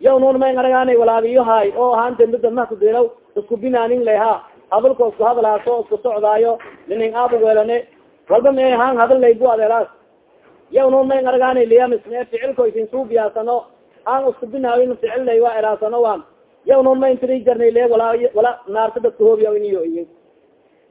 yaw nun may aragaana walaagiyo haay oo haan dembi dadmakudeera isku binaanin leha hadalko isku hadlaaso isku socdaayo ninin aabu welane walba me haan hadal lay bu adeeraas yaw nun may aragaana liyamis me ficilko isin suubiyaasano aan isku binaayin ficil lay waa eraasano waan yaw nun ma intiri jarnay le wala wala naarta dadka hoobiya iniyo iyo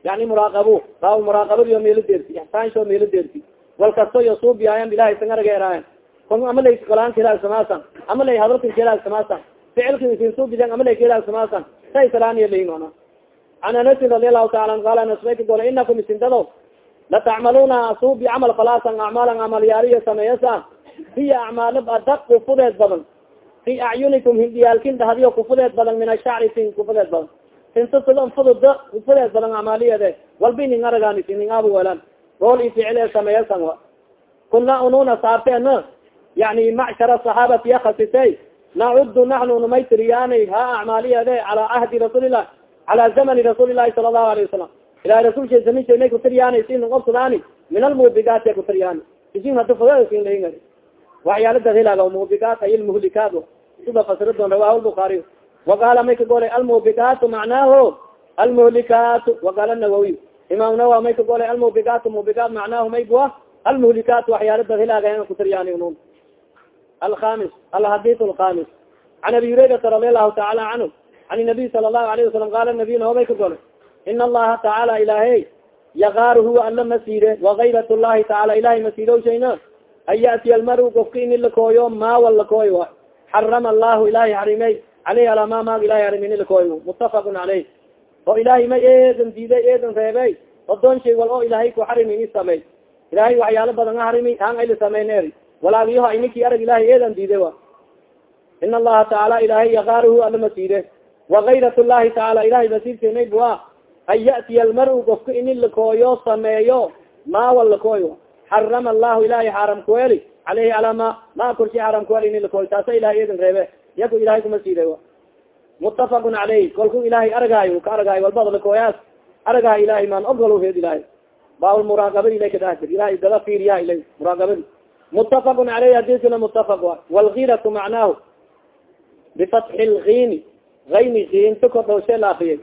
yani muraaqabo baa muraaqabadiyo meelo deerti ixsaansho meelo deerti wal kasto yo suubiyaayan ilahay san araga eraayan kon ama lay kolaanka hilaagsamasan ama lay hadalka hilaagsamasan ficilka isin suubidan ama lay kahilaagsamasan sa salaaniya layin ona an anasin radi allahu taala an qaala anas may ka gola inakum isindado latacmaluna suubi camal falaasan acmaalan camalyaariyo sameeyasa hiya acmaalo adaqu fudeed badan fi acyunikum hindiyaalkin dhahdiyo kufudeed badan min ashacri tin kufudeed badan tintasadan fudud kufudeed badan acmaaliyeede walbi ning aragaan ning abu welan rool i ficil ee sameeyasan wa kuna ununa saarteen yani macshara saxaabati yakasisay nacudu naxnu numay tiriyaanay ha acmaaliyeede calaa cahdi rasuulilah calaa zamani rasuuli lahi sala allahu alayh wasalam ilahi rasulsha zaminsha may kutiriyaana isin obsadaani min almubigaati kutiriyaani isin hada fudeedsin lainga waxyaala dadhilaga mubigaat ay lmuhlikaat sida fasiradoon rawahu lbukaariy waqaala may ka golay almubigaatu macnaaho almuhlikaatu waqaala nawawiy imaam nawa may ka golay almubigaatu mubigaat macnaahu may bua almuhlikaat waxyaala dadhilaga kutiryaani unun alhamis alhadis alkhamis can abi hurayrata radi allahu taala canhu an nabiy sala allahu alayh wasalam qaala nabiy naho may ka golay in allaha tacaala ilahay yagaar huwa alla masiire wagayrat llahi taala ilahay masiirowshayna an yatiya almaru gofka ini lakooyo maawa lakooy a xarama allahu ilahay harimay aleyh alaa ma maag ilahay harim ini lakooy mutafaqun caleyh oo ilahay may eedan diiday eedan reebey odoon shay wal oo ilahay ku xarimi ini samey ilahay waxyaalo badan a harimi aan ayla sameyn eri walaagiyaha ininki arag ilahay eedan diiday wa in allaha tacaala ilahay yagaaruhu alla masiire wagayrat llahi tacaala ilahay masiirsamay bua an yatiya almaru gofka ini lakooyo sameeyo maawa lakooy xarama allahu ilahay xaaram kueli aleyhi alaa ma ini lakooy taasa ilahay eedan reebe yaku ilahay kuma siiday mutafaqun caleyh kolku ilahay argaayo ka argaayo walbada lakooyaas argaay ilahay maan ogol heed ilahay baal muraaqabadi ilay kadah jir ilahay daba fiiriyaha ilay muraaqabadi mutafaqun caleyh hadiskana mutafaq wa walgiratu macnaahu bifatxi lgini ayni inta kordhowshe la akriyay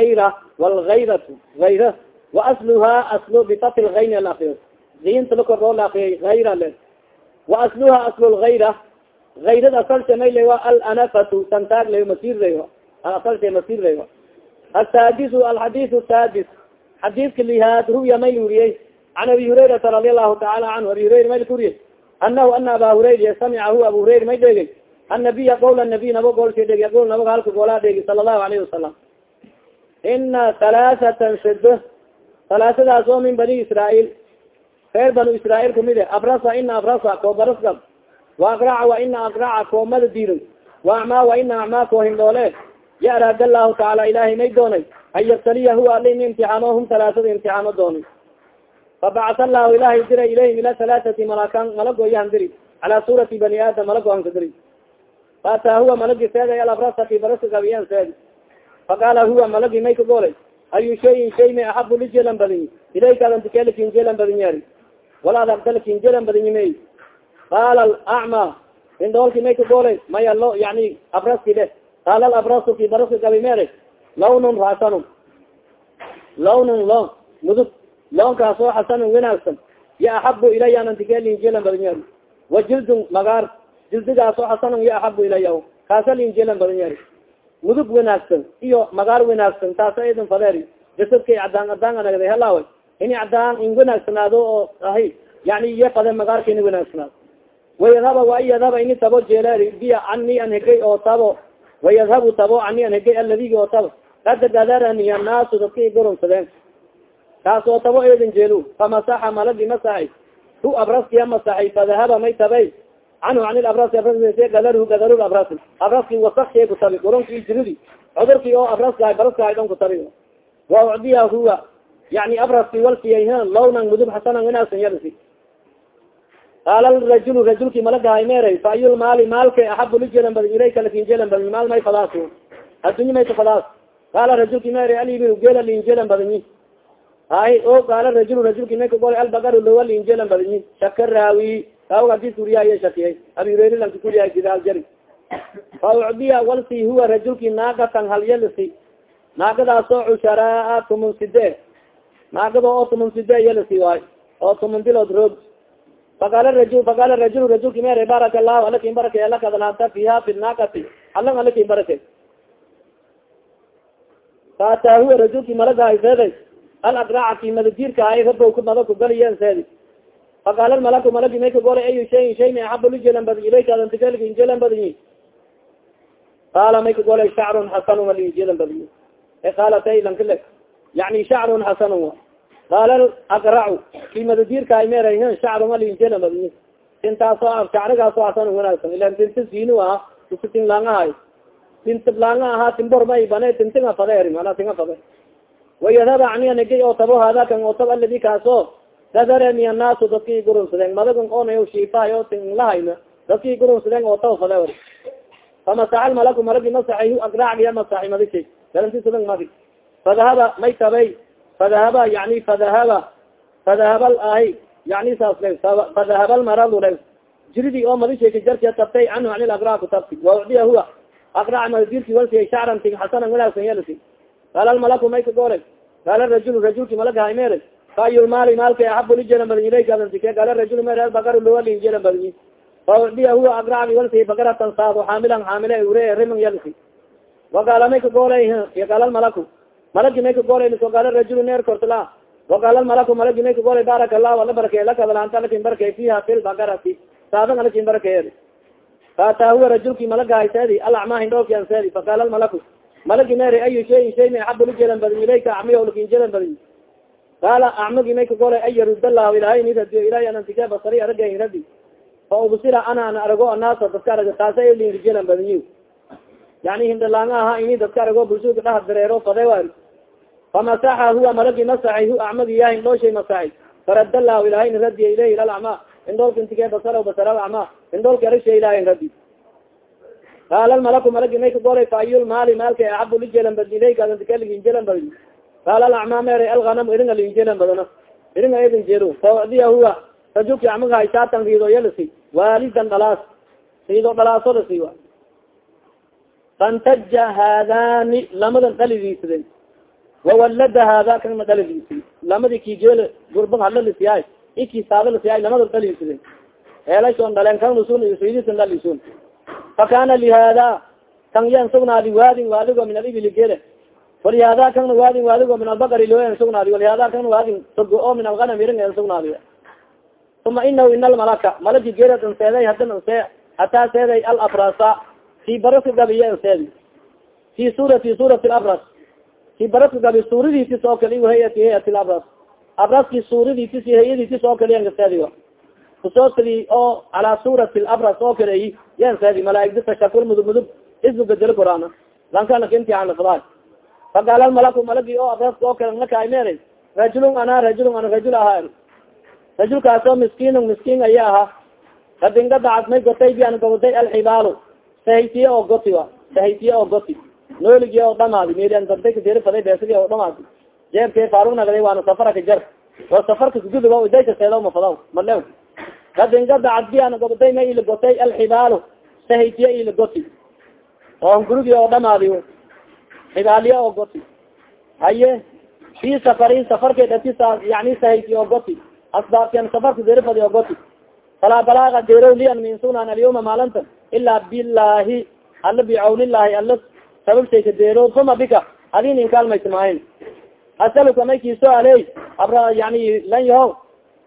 ayra walgayratu ayra waasluha aslu bifatxi lgayni la akriyo inta lakordhoo la akriyay ayra le waasluha aslu lgayra ayrad asalse may lewa alanafatu santaag le masir le asalse masir le asaadisu alxadisu saadis xadiiska lihaad ruya may uriyey can abi hurayrata radi allahu taala canhu abi hurayra may lakuriyey anahu ana aba hurayra samicahu abu hurayra may dhegey annabiya qowl nabiy nabo goolsha dheg yaqul nabaga halka goolaa dhegi sala allahu alayhi wasalam ina halaasatan sido halaasadaas oo min bani israail reer banu israail kumid e abrasa ina abrasa koo barasgab wa akraca wa ina akraca koomada diiday wa acmaa wa ina acmaa koo hindhoole ya araad allahu tacaala ilahay may doonay. An yabtaliya huwa imtixaano hum halaasada imtixaano doonay. Fabacas allahu ilahay diray ilayhim ila halaaثati malakan malagoyahan diri. Calaa suurati bani aadam malagohanka diri. Faataa huwa malagi seeday alabrasati baraska gabiyan seedi faqaala huwa malagi may ka goolay? Ayu shayin shay may axabu lijelan badinyi ilayka adantikelakinjelan badin yari walaad abdalkinjelan badinyi may qaala acma. Indhoolki may ka goolay maya lo yani abraski de qaala alabrasu ki baraska gabi mere lawnun rasanun lawnun lon mudug. Loonkaas oo xasanun wanaagsan. Ya axabu ilaya anantikelinjelan badin yari. Wa jildun magaar. Jildigaas oo xasanun ya axabu ilaya kaasa linjelan badan yari. Mudug wanaagsan. Iyo magaar wanaagsan. Taasa idin fadeeri jasadkay cadaan cadaan anagda helawa ini cadaan in wanaagsanaado oo ahay yani iyo fade magaarka ini wanaagsanaado. Wayadhaba wa an yadhaba ini tabo jeeleer biya cani an hegay oo tabo. Wayadhabu tabo cani an hegay aladigi oo tabo. Kada gadarani annaasu dadka i gorowsadeen kaas oo tabo eedin jeelu famasaxa malagi masaxay. Hu abraskiya masaxay fadahaba may tabay. Canhu an ilabrasi abras gadarhu gadarul abrasi abraski wasakshee ku tabi goronki jiridi cudurkii oo abraska baraska dhan ku tabi. Wa ucdiya huwa yani abraski walsiya lawnan mudub xasanan inaasan yalsi qaala rajul rajulki malagahay meeray fa ayul maali maalka axabu lijelan badin ilayka lakinjelan badin maal may fadaas addunya may ka fadaas qaala rajulki meeray alibi gela linjelan badinyi hay o qaala rajul rajulki may kagol albagaru lowa linjelan badinyi shaka raawi kaawa adi suriyaye shakiyay abi hureyre lanka kuriyahay gidaal jari fa ucdiya walsi huwa rajulki naagatan halyalisi naagadaasoo cusharaa tumun side naagada oo tumun side yalisi waay oo tumun bilood roog. Faqaala rajul faqaala rajul rajulki mere baraka allahu alakin barake alakadalaanta fiha fi naakati alan alakin barake faataa huwa rajulki malagahay seeday. Al adracati madajirka ay rabow ku mada kugaliyen seedi. Faqaala malaku malagi may kagolay ayu shayin shay ma axabu lijelan badin ilayka adantikaligi injelan badinyi qaala may kagolay shacrun xasanun aliinjelan badinyi e qaalat ay lankile yani shacrun xasanun qaala akracu ki madajirka ay meera shacrun aliinjelan badinyi tintaasoo shacrigaaso xasan wanaagsan. Ilan tinta zinu aha usi tinlaangahay tintiblaanga ahaa timbor may bane tintinga fade eri mana tinga fade wayadhaba anianigay oo tabo hadakan oo tab aladi kaaso dadareni annaasu dadkii gurunsadeen madagan oonay shiifayo tinlahayna dadkii gurunsadeen oo tabo fade eri. Famasaxal malaku malagi masaxay agracgiya masaxi madishay galantisadan madi fadahaba may tabay fadahaba yani fadahaba fadahaba ahi yani saas le fadahaba lmaradu le jiridi oo madishay kajartiya tabtay canhu an ilagra ku tabti waudiya huwa akrac madajirki walsiya shacran ting xasanan wanaagsan yelasi qaala almalaku may ka goole qaala rajul rajulki malagahay mere faayul maali maalka axabu lijelan badin ilayka adantike qaala rajul mere albagaru luwalin jelan badinyi faudiya huwa agracgi walsiya bagaratan saado xaamilan xaamile ure riman yelasi waqaala may ka goolay qaala almalaku malagi may ka goolay so qaala rajul neer kortala waqaala almalaku malagi may ka goolay baaraka allahu ala barakey lakadalaanta alakin barakey fiha fi lbagarati saadan alakin barakey faataa huwa rajulki malagahayseedi alacmaa hindhoolkian seedi faqaala almalaku malagi mere ayu shayin shay ma axabu lijelan badin ilayka acmiy lakinjelan badin qaala acmagi may kagolay an yarud allahu ilahay ni radiyo ilahay anantike basari araga radi. Fa ubsira ana an arago annaasa dadka arago taasa lin rijelan badinyi yani hindalaanga aha ini dadka arago bulshada dhaha dareero fade famasaxa huwa malagi masaxay hu acmagi ya hindhooshay masaxay farad allahu ilahay ni radiya ilayhi ila lacmaa indhoolka intige basara basara acma indhoolka arisha ilahay radi qaala malaku malagi may kagolay fa ayul maali maalka axabu lijelan badin ilayka adantikalinjelan badin qaala alacmaa mere alganam iringa linjelan badana iringa edin jero fawadiya huwa rajulki acmaga haysaatan riido yalasi waalidan dhalaas riido dhalaasoda siwa fantaja haadani lamadan dhalidiisden wawalada haada kana dhalidiisi lamadi kijeel gurban hadlalisiyaay ikisaadalisiyaay lamadan dhalidiisden eelashon dhaleen kan nusun isridisan dhalisun fakana lihada kan yan sugnaadi waadin waadigo min alibili gele walihada kana waadin waadigo min albakari looyan sugnaadi walihada kana waadin togo oo min alganam irin en sugnaadi uma inahu ina almalaka malagi geelad an seeday hadan an see hataa seeday alafrasa fi baraska gabiye an seedi fi sura fi suurati labras fi baraska gabi suuradiitis oo kale hayati hayati labras abraski suuradiitis hayadiitis oo kale yan seedi kusoosadi oo calaa suurati labras oo kale yan seedi malaaigda tashakul mudub mudub isbu bedelo qur'aana. Lankanakimtianafadaay faqaala malaku malagi oo abraska oo kale nakaay mere rajulun ana rajulun ana rajul ahaa rajulkaasoo miskiinun miskiin aya ahaa kadingadacad may gotay bian goboday alxibaalo sahaytiye oo goti a sahaytiye oo goti nooligi oo dhamaadi merian dabday kadiri faday beesigi oo dhamaadi. Jeebke faarug nagday waana safaraka jar. Oo safarka guduba idayka seedaw mafadaw malew kadingadacad bian goboday may ila gotay alxibaalo sahaytiye ila goti. Oo gurigi oo dhamaadi xibaaliye oo goti. Haye fi safari safarka dhati yani sahaytiye oo goti. Asbaabtian safarka derifadi oo goti. Falaa balaaga derow lian min sunan alyawma maalanta ilaa bilahi alla bicawnillahi alla sababshayka deero uma bika adin inkaalmaysa maahin asaluka may kiiso aley abra yani lan yaho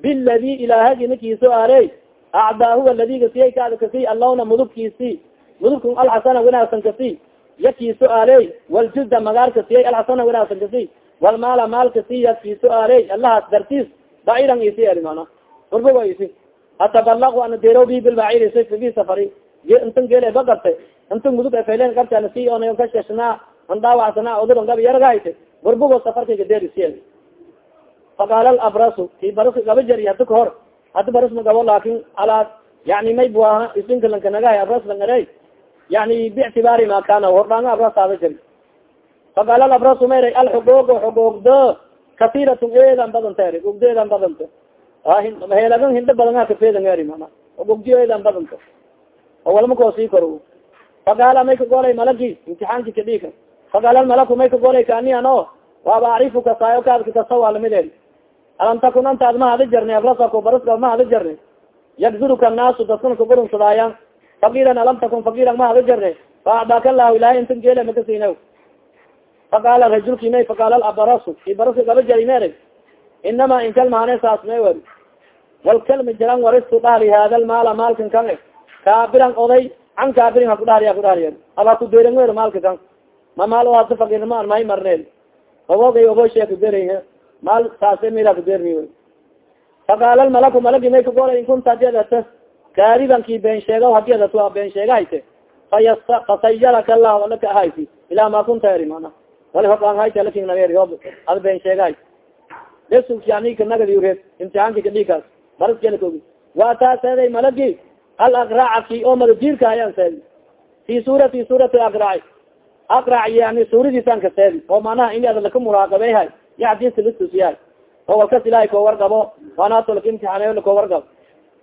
biladi ilaahagi na kiiso aley acdaa huwa ladiga siyay kaada kasi allawna mudubkiisi mudubka alxasana wanaagsan kasi yakii su'aaley waljuda magaarka siyay alxasana wanaagsan kasi walmaala maalka si yakii su'aaley allahaas dartiis baciran isi eri mana urbugo isi atabalagu ana dero bi fi safari. Intan gele bagarte intan mudug efelen gartana si on kashashna an dhaawacsanaa oduron gab yargahayte burbugo safarkayga derisi faqaala abrasu ki baruska gaba jari hadi ka hor hadi barus ma gabo laakin alaa yani may buaha isinka lankanagahay abras langare yani bictibaari ma kana hordhaanga abras aada jari faqaala abrasu mayra alxuquuq xuquuqdo katiratun eedan badanta eri ugdo eedan badanta helagan hindho badan kafeedan eri mana. Ugugdiyo eedan badanta o walma koo sii kor faqaala may ka golay malagi imtixaanki kadhika faqaala malaku may ka golay kaani ano? Waaba acrifuka saayo kaadka kasa waa la mid eri alam takun antaad ma hadi jarnay abrasako baraska ma hadi jarnay yagzuruka annaasu dadkana kaburunsadaayan fakiran alam takun fakiran ma hadi jarnay faacdaaka lahu ilahay intan geela makasiina faqaala rajulki may faqaala abarasu. I baraska gaba jari mere. Inama inkalmaane saas may wari walkalmi jaran waristu dhahri hada lmaala maalkan kan kaabiran oday can kaabirin haku dhahriya ku dhahriya aba ku deeran wer maalka kan ma maal hada fakirnima an may marneen obogay oboshe kuderay maal saase mila kuderni faqaala malaku malagi may kagola in kunta hadi adata kaadiban been sheega hadi adat been sheega hayte faya fasayaraka allahu alaka ahaysi ilaa ma kunta eri mana wali hoaan hayte laakiin nager ob ad been sheega hayt lesuk yani kanagadi ureed imtixaanki kadhikaas baraskelakogi waa taa seeday malagi al akracaki oo madajirka ayaan seedi fi suurati suurati akraci akrac yani suuradiisan ka seedi oo manaha in ada laka muraaqabeyhay yadisa litusiyahay oo walkas ilahay koo wargabo waanato laka imtixaanayo lakoo wargabo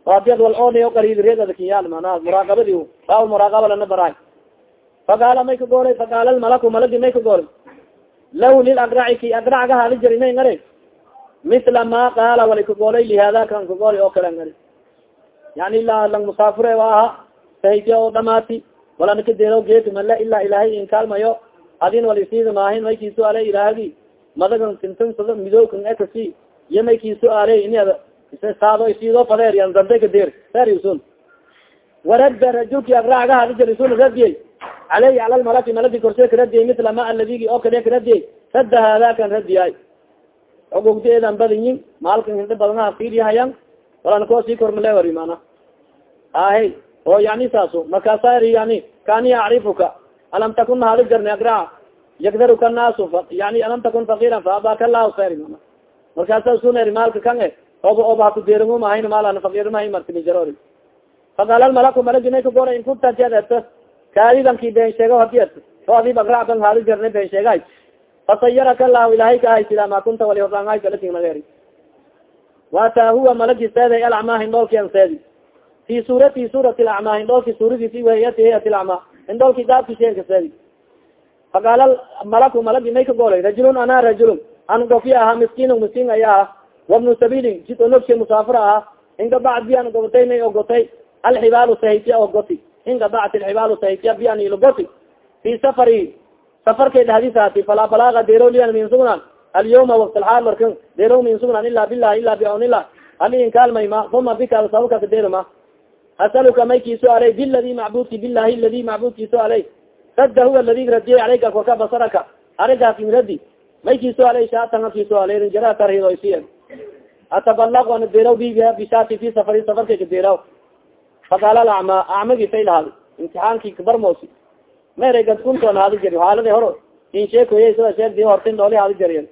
o hadi ad wal onayo qariib reed adakiyaal manaha muraaqabadi baa muraaqaba lana baraay faqaala may ka goolay faqaala malaku malagi may ka goolay law lilakraci ki akrac ga hali jari may ngare mila ma qaala wali kagoolay lihada kan kagoolay oo kale ngari yani la lang musaafure aha sahidya oo dhamaati walana kadeero geeti mala ilaa ilaahay inkaalmayo adin wal isiida maahin may kiisu ale ilaahagi madagan sintansada midookan ekasi iyo may kiisu ale ini ad saado isiidoo fadeer dande kadeer serisun waradda rajulki agraga hadi jarisun radiyey aleyhi cala lmalaki malaki korsee karadiyey mila ma aladigi oo kale karadiyey radda haadakan radiyay ogogdeedan badinyin maalkan hindho badanaha fiiryahayan walana koo sii kormale wari mana ahe oo yani saaso markaasa yani kani acrifuka alam takun hadi jarni agraca yagdaruka naasu yani alam takun fakiran faabaka lahu seri mana markaasa suneri maalka kan e oba oba hakudeeringu mahayn maalana fakirmahay martini jarori faqaala malaku malagi may kagora in kunta hadi ad eto kaadidanki been sheego hadi et o adib agrac ban hadi jarni been sheegay. Fasayaraka lahu ilahay ka haysida ma kunta wali horaangaykalasignageri wata huwa malagi seeday alacmaa hindhoolki an seedi fi suurati suurati lacmaa hindhoolki suuradiisi wahiyati hayati lacmaa hindhoolki daabki sheenka seedi faqaala malaku malagi may ka goolay rajulun ana rajulun. An gofi aha miskiin miskiin aya aha wabnu sabilin jid onogshe musaafir aha ingabacd bi an gobotay may ogotay alxibaalu sahitiya ogoti ingabacat alxibaalu sahitiya bi an ilogoti fi safari safarkay dhadisati falaa balaaga derolian min sugnan alyawma waktalxaal markan dero min sugnan ila bilah ila biawnillah halin kaalmayma uma bika sabka kaderma asaluka may kiiso aley biladi macbudki bilahi ladi macbudkiiso aley radda huwa ladi radiyay aleyka korka basaraka arigakin radi may kiiso aley shaatan kiiso aley rinjara tarhidoisiya atabalagu ana deraw bibiha bishati fi safari safarkay kaderaw faqaala alacma acmagi faylahaad imtixaanki kabarmoosi mere gadkuntoon haadi jari haalada horo in sheekoye sida sheegdi hortin dooli haadi jariyen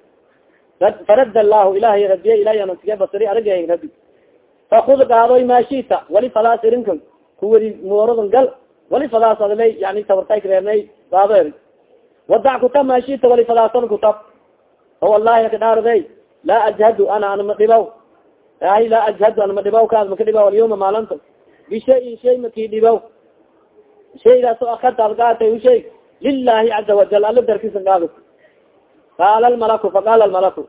farad radiye ilahy anasige basari aragay radi fakud gaadoy maashita wali fadaas irinkan kuwadi mooradan gal wali fadaas adlay yani tabartay kareernay gaado wadac kutab maashita wali fadaasan kutab o wallahi kadhaarday laa ajhadu ana anama dhibaw. Ahi laa ajhadu anama dhibaw kaas maka dhibaw alyawma maalinta bishayin shay maki dhibaw. Shaygaas oo akadta adgaatay ushay lilahi caza wajal ala darkisa gaado qaala lmalaku faqaala lmalaku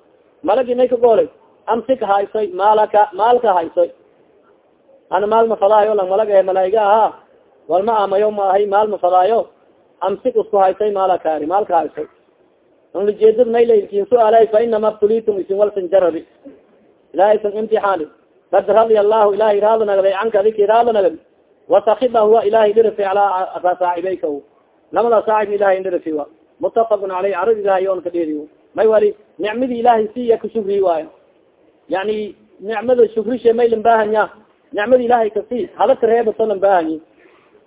malagi may ka goolay amsik haysoy maalaka maalka haysoy ana maal ma fadaayo lang malag e malaa'iga ahaa walma amayo ma ahay maal ma fadaayo amsik isku haysoy maalakaari maalka haysoy anlajeedad may laylkin su'aalay fa inama btulitum isin walsan jarari ilahay san imtixaani kad radia allahu ilahay raado nagday canka adiki raado nagad wasakida huwa ilahay dhirifi alaa saaxibayka lamada saaxib ilahay dhirifi wa mutafaqun aleyh carad ilahay on ka dheeri may wali nicmadii ilahay siya ka shukriyi waayo yani nicmada shukrishe maylan baahanya nicmada ilahay kasi hadaka reebato lan baahanyi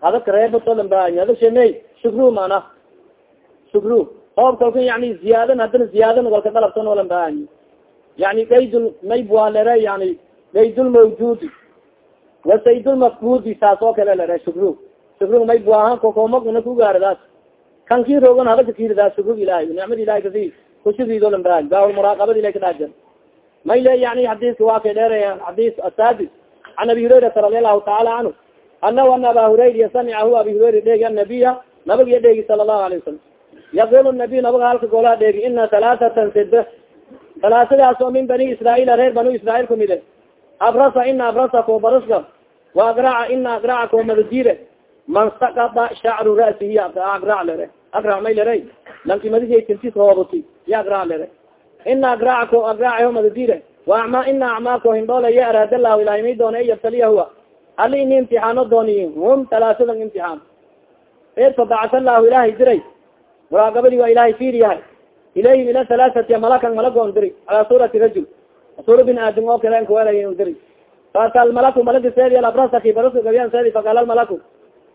hadaka reebato lan baahanyi hadashe may shukru mana shukru hoob kalka yani ziyaadan hadana ziyaadan walka dalabtan oo lan baahanyi yani gaydul may bualere yani gaydulmawjudi wasaydulmafkudi saas oo kale lere shukru shukru may buahan kokomaguna kugaaradaas kan ki rogan hadaka kiiridaas shukru ilahay nicmada ilahay kasi kushurido lan baahanyi baahulmuraaqabada ilahy kadaajan may le yani xadiska waa kay dheeraya xadis asadis an abi hurayrata radi allahu taala canhu anahu ana aba hurayra samicahu abi hurayra dheegi anabiya nabagiya dheegi sala allahu alayه wasalam yaqul nabiy nabaga halka goolaa dheegi ina halaaatan side halaasadaas oo min bani israail reer banu israail kumide abrasa ina abrasa ko baraska wa agraca ina agraca ko madajire man sakada shacru ra'sihi agrac lere agrac may lere lanki madijay tintis hoobati ya agrac lere ina agraca ko agracaho madajire wa acma ina acmaako hindhoole ya araada lahu ilahay may doona yabtaliya huwa ali ini imtixaano dooniyin hum talaasadan imtixaan e fabacasa lahu ilahay diray muraaqabadii waa ilahay fiir yahay ilayhim ila halaaati malakan malagoon diri calaa suurati rajul suura bin aadam oo kale ankaweelay diri faata malaku malagi seedi alabrasaki baraska gabiyan seedi faqaala malaku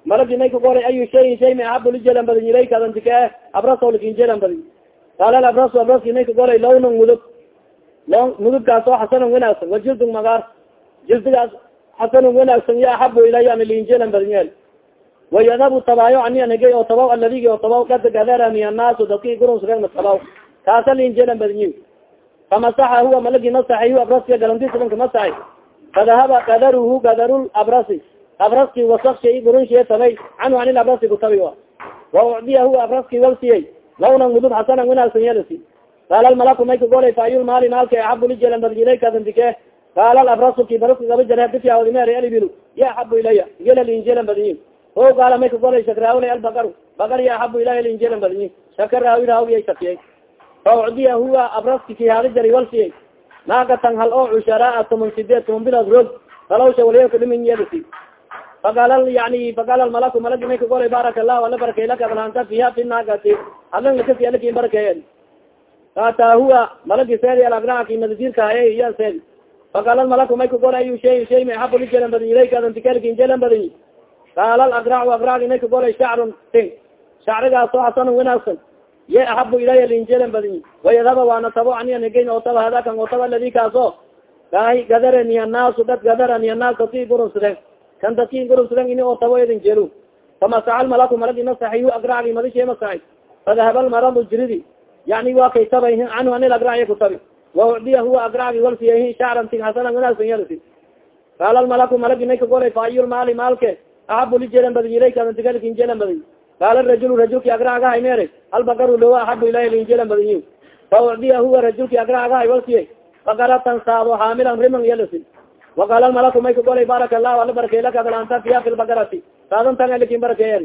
malagi may kagoray ayu shayin shay ma axabu lijelan badin ilayka dantike abraso likinjelan badin qaala abrasu abraski may kagoray lawnan mudug lon mudugkaas oo xasanan wanaagsan wa jildun magaar jildigaas xasanan wanaagsan ya axabu ilaya ana liinjelan badin yeel wayadabu tabaayo anianigay oo tabaw aladigi oo tabaw kada gadarani annaasu dadki gurunsureegna tabaw kaasa liinjelan badinyi famasaxa huwa malagi masaxay hu abraska galantisabanka masaxay fadahaba gadaruhu gadarul abrasi abraski wasakshi gurunshie tabay canhu anil abrasi kutabi wa ucdiya huwa abraski walsiyey lawnan mudud xasanan wanaagsan yelasi qaala almalaku may kagolay fa ayul maali maalka axabu lijelan badin ilayka dantike qaala alabrasu ki baraska gaba jare bitiawdimer alibilu ya axabu ilaya igela liinjelan badinyi o gaala may kagolay shakraawle albaqar bakar ya axabu ilaya liinjelan badinyi shakaraawirawiyay sakiyey fa ucdiya huwa abraski ki haada jari walsiyey naagatan hal oo cusharaa toman sideed toman bilood rog kalawsha waliyaka dhimin yelasi faqaal yani faqaal almalaku malagi may kagolay baaraka allahu ala barakey laka balanta fiha fi naagati. Halan lakasi alakin barakeeyen ata huwa malagi seedi alagraki madajirka haye iya seedi faqaala malaku may kagolay ayu shay shay may axabu lijelan badin ilayka dantikelkin jelan badin. Qaala alagracu agragi may kagolay shacrun ting. Shacrigaas oo xasanan wanaagsan. Ye axabu ilaya linjelan badin. Wayadhaba waana tabo anianigeyn oo taba hadakan oo taba ladi kaaso kaahi gadarani annaasu dad gadarani annaas dadki gurunsuden kan dadki gurunsuden ini oo tabo idin jelu famasaxa almalaku malagi masaxiyu agragi madishe masaxay fadahaba almaradu jiridi yani wa kay tabay canhu anil agraci kutabi. Wa ucdiya huwa agragi walsiyahi shacran ting xasanan wanaagsan yalsi qaala almalaku malagi may kagolay fa ayu lmaali maalke axabu lijelan badin ilayka dantigalkin jelan badin qaala rajul rajulki agragahay mere. Albakaru lowa axabu ilaya linjelan badinyi fa ucdiya huwa rajulki agragahay walsiyay fakaratan saado xaamilan riman yalsi waqaala almalaku may kagolay baaraka allahu ala barakey laka balanta fiya fi lbakarati saadan tan alikin barakeeyen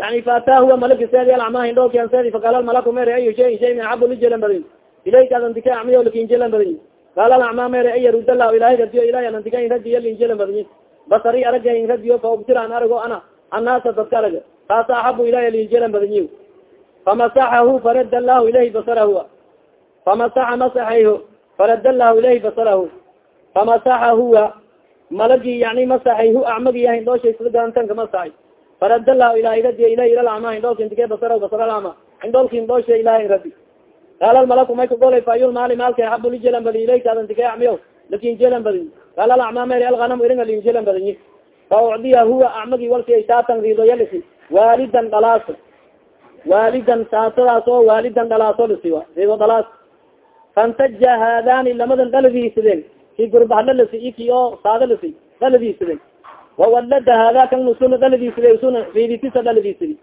yani faata huwa malaki seedi alacma hindhookian seedi faqaala almalaku mere ayu shayin shay min axabu lijelan badin ilayka adantike acmiyo likinjelan badinyi qaala alacma mere ay yarudallahu ilahay radiyo ilahay adantike in radiyo linjelan badinyi basari araga in radiyo fa ubsir an arago ana annaasa dadka araga taasa axabu ilaya linjelan badinyi famasaxahu farada allahu ilayhi basarahu famasaxa masaxayhu farada allahu ilayhi basarahu famasaxa huwa malagi yani masaxayhu acmagiya hindhooshay sida garantanka masaxay farada lahu ilahay radiya ilayhi ilalacma hindhoolka intike basarahu basaralama hindhoolka hindhoosha ilahay radi qaala almalaku may kagolay fa ayul maali maalka axabu lijelan badin ilayka adantike acmiyo laakiin jelan badin qaala alacma mer alganam iringa linjelan badinyi fa ucdiya huwa acmagi walsi saatan ridoyalisi waalidan dhalaas waalidan saasadaas oo waalidan dhalaaso lisi rido dhalaas fantaja haadani lamadan dhaladiisideen ki gurbahadhalasi iki oo saadalasi dhaladiisideen wawalada hada kan usuna dhaladiiside usuna riditisa dhaladiisidi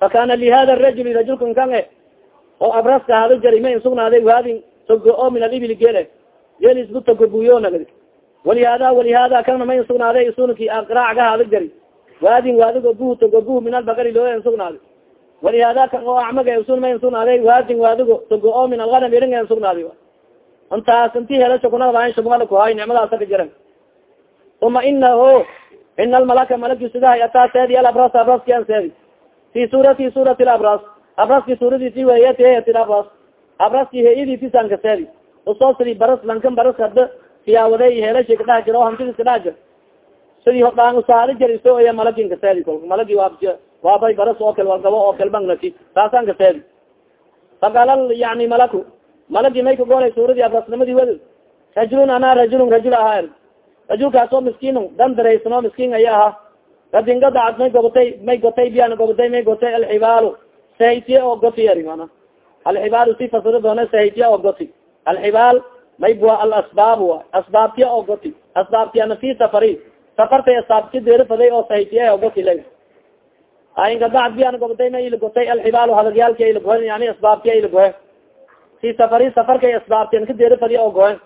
fakana lihada rajuli rajulkan kan e oo abraska hada jari ma insugnaaday waadin togo oo min alibili gele gel isku togobuyo nagdi walihada walihada kana ma insugnaaday isunaki aqraacga hada jari waadin waadigo buhu togobuhu min albakari loo insugnaaday walihada kan oo acmaga usun ma insugnaaday waadin waadigo togo oo min alganam iringa insugnaaday intaas inti helasha kunagadahan shubngala kuhay nicmadaasa ka jiran uma inahu ina almalaka malagi sidahay ataa seedi alabras abraski an seedi fi suurati suurati labras abraski suuradiisi weyati heyati abras abraski heyadiitisan ka seedi u soo sidi baras lankan baras hada siyaawade heelashi kadhax jira o hantidis kadhax jir sidii hodhaan usaari jari so iya malagin ka seedi kol malagi waa waabay baras oo kal walgabo oo kalbangnaki taasaan ka seedi faqala yani malaku malagi may ka golay suuradii abrasnimadii wed rajulun ana rajulun rajul ahaa rajulkaasoo miskiin dan daraysano miskiin aya ahaa radingadacad may gobotay may gotay biyan gobotay may gotay alxibaalu sahitiye oo goti ari mana? Alxibaalu si fasiro doona sahitiye oo goti. Alxibaal may bua alasbaab a asbaabtiya oo goti. Asbaabtiyana fi safari. Safartay asbaabti deerifaday oo sahitiye oo goti leg ainkadacad biyan gobotay may ilagotay alxibaalu hadagyaalki ilagohe yani asbaabtiya ilagohe si safari safarkay asbaabtiyan ka deerifadi oo gohe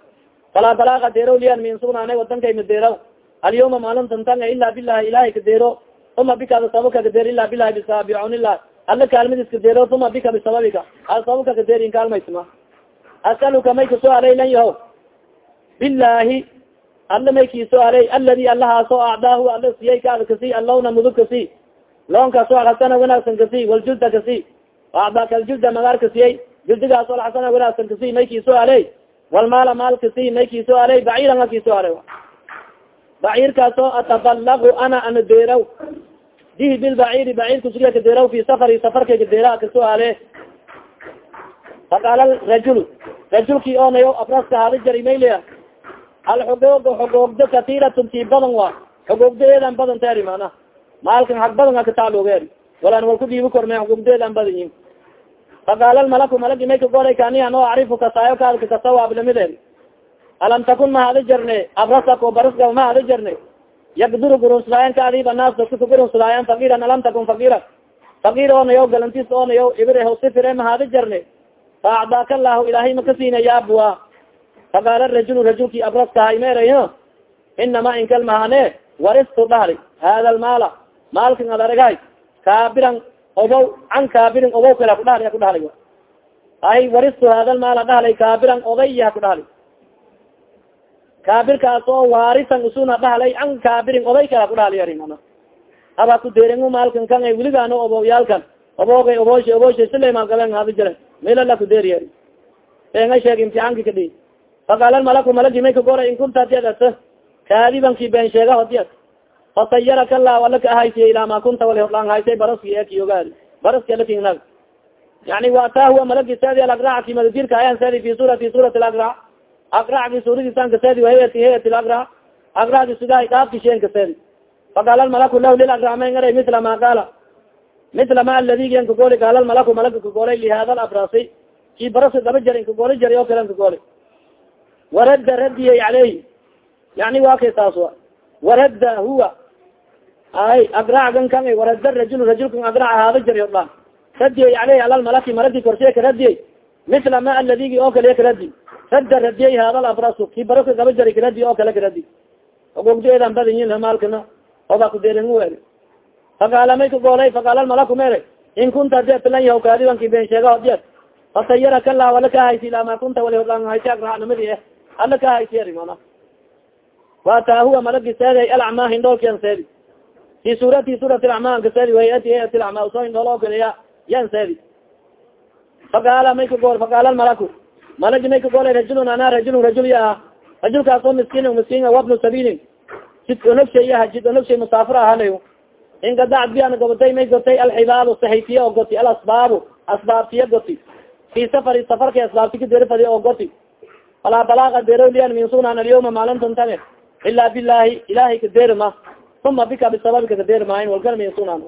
falaa balaaga deero liyan min sugnaana wadankay madeeraw alyawma maalintantan ila bilahi ilahay kadeero uma bika sababka kadeer ila bilahi bisabicunilah alla kaalmadis kadeero uma bika bisababika a sababka kadeer in kaalmaysma. Asaluka may ka soo alay lan yaho bilahi alla may kiisoo alay aladi allahaasoo acdaahu alla siyay kaada kasi allawna mudug kasi loonkaasoo alxasana wanaagsan kasi waljulda kasi acdaaka aljulda magaar kasiyay juldigaasoo alxasana wanaagsan kasi may kiisoo alay. Walmaala maal kasi may kiisoo alay baciiran a kiisoo alay. Baciirkaasoo atabalagu ana ana deeraw. Dihi bilbaciiri baciirka suga kadeeraw fi safari safarkay kadeera ka soo ale faqaala rajul rajulki onayo abraska hada jari maylea alxugoog xugoogdo katiiratun tii badan wa xugoogdo eedan badan taari mana maalkan hag badan akataclogeer walaan wal ku dhiibi korme xugoogdo eedan badan yihiin faqaala lmalaku malagi may kagoray kaniya no acrifu kasaayo kaalka kasawaab lamideed alam takun ma hada jarne abrasako baraska ma hada jarne yagduru gurunsadaayan kaadiba naas dadka kagurunsadaayan fakiran alam takun fakira fakir oonayo galantis oonayo ibire sifire ma hada jarne fa acdaaka allahu ilaahay makasiina yaabua faqaala rajulu rajulki abraskahay meeray inama inkal mahane waristu dhahli hada lmaala maalkan ad araghay kaabiran obow can kaabirin obow kala kudhahli ha kudhahli ay waristu hada lmaala dhahlay kaabiran odaya ha kudhahli kaabirkaas oo waarisan usuna dhahlay an kaabirin oday kala kudhahliyarimana haba kudeeringu maalkan kan ay weligaano obowyaalkan obogay obosha obosha silaymaan gaben hada jira milala kudeeriya enga sheeg imtixaanki kadhi faqaala malaku malagi may kagora in kunta hadi adata kaadibanki been sheega hodiya fasayaraka allah ala ka ahaysiya ilaa ma kunta wali hodlaan haysay baraski eki ogaadi baraski alakinag yani wataa huwa malagi sedi alagracki madadirka ayan sedi fi surati suurati alagrac agracgi suuradiisan kasedi waheyati heyati lagra agracgi sidahay dhaafki sheen kasedi faqaala malaku lah lilagracma ngara mila ma qaala mila ma aladi gen kagoli qaala malaku malaga kagolay lihada labrasi ki barasi daba jarin kagoli jari oo kalen kagoli waradda radiyay caleyhi yani wa kay taas wa waradda huwa ay agracgan kan waradda rajul rajulkan agrac haada jari odla radiyay caleyhi alal malaki maragi korshe ka radiyay mila ma aladigi oo kale karadi radda radiyay hada labrasu ki barasi daba jari karadi oo kale karadi ogogdoedan badinyin maalkana oba kudeerin wel faqaala may kagolay faqaala malaku mere. In kunta detlan yaho kaadibanki ben sheega hodiya fasayaraka lah ala ka haysi ilaa ma kunta wali hodlaan haysi agracnimadi eh ala ka haysi ari mana wataa huwa malagi seeday alacmaa hindhoolkian seedi fi lacmaa anka seedi wayati hayati u soo hindhool oo kaleya yan seedi faqaala may kagol faqaala malaku malagi may kagolay rajulun ana rajulun rajul ya ah rajulkaas oo miskiin miskiin wabnu sabiilin jid onogshay jid onogshay musaafir ahalay inkadacd biana gobotay may gotay alxibaalu saxaytiye oo goti alasbaabu asbaabtiya goti fi safari safarka asbaabti kaderifadi oo goti falaa balaaga derolian min sunan alyawma maalintantae ila bilahi ilahay kaderima uma bika bisababika kadermahin walkana min sunan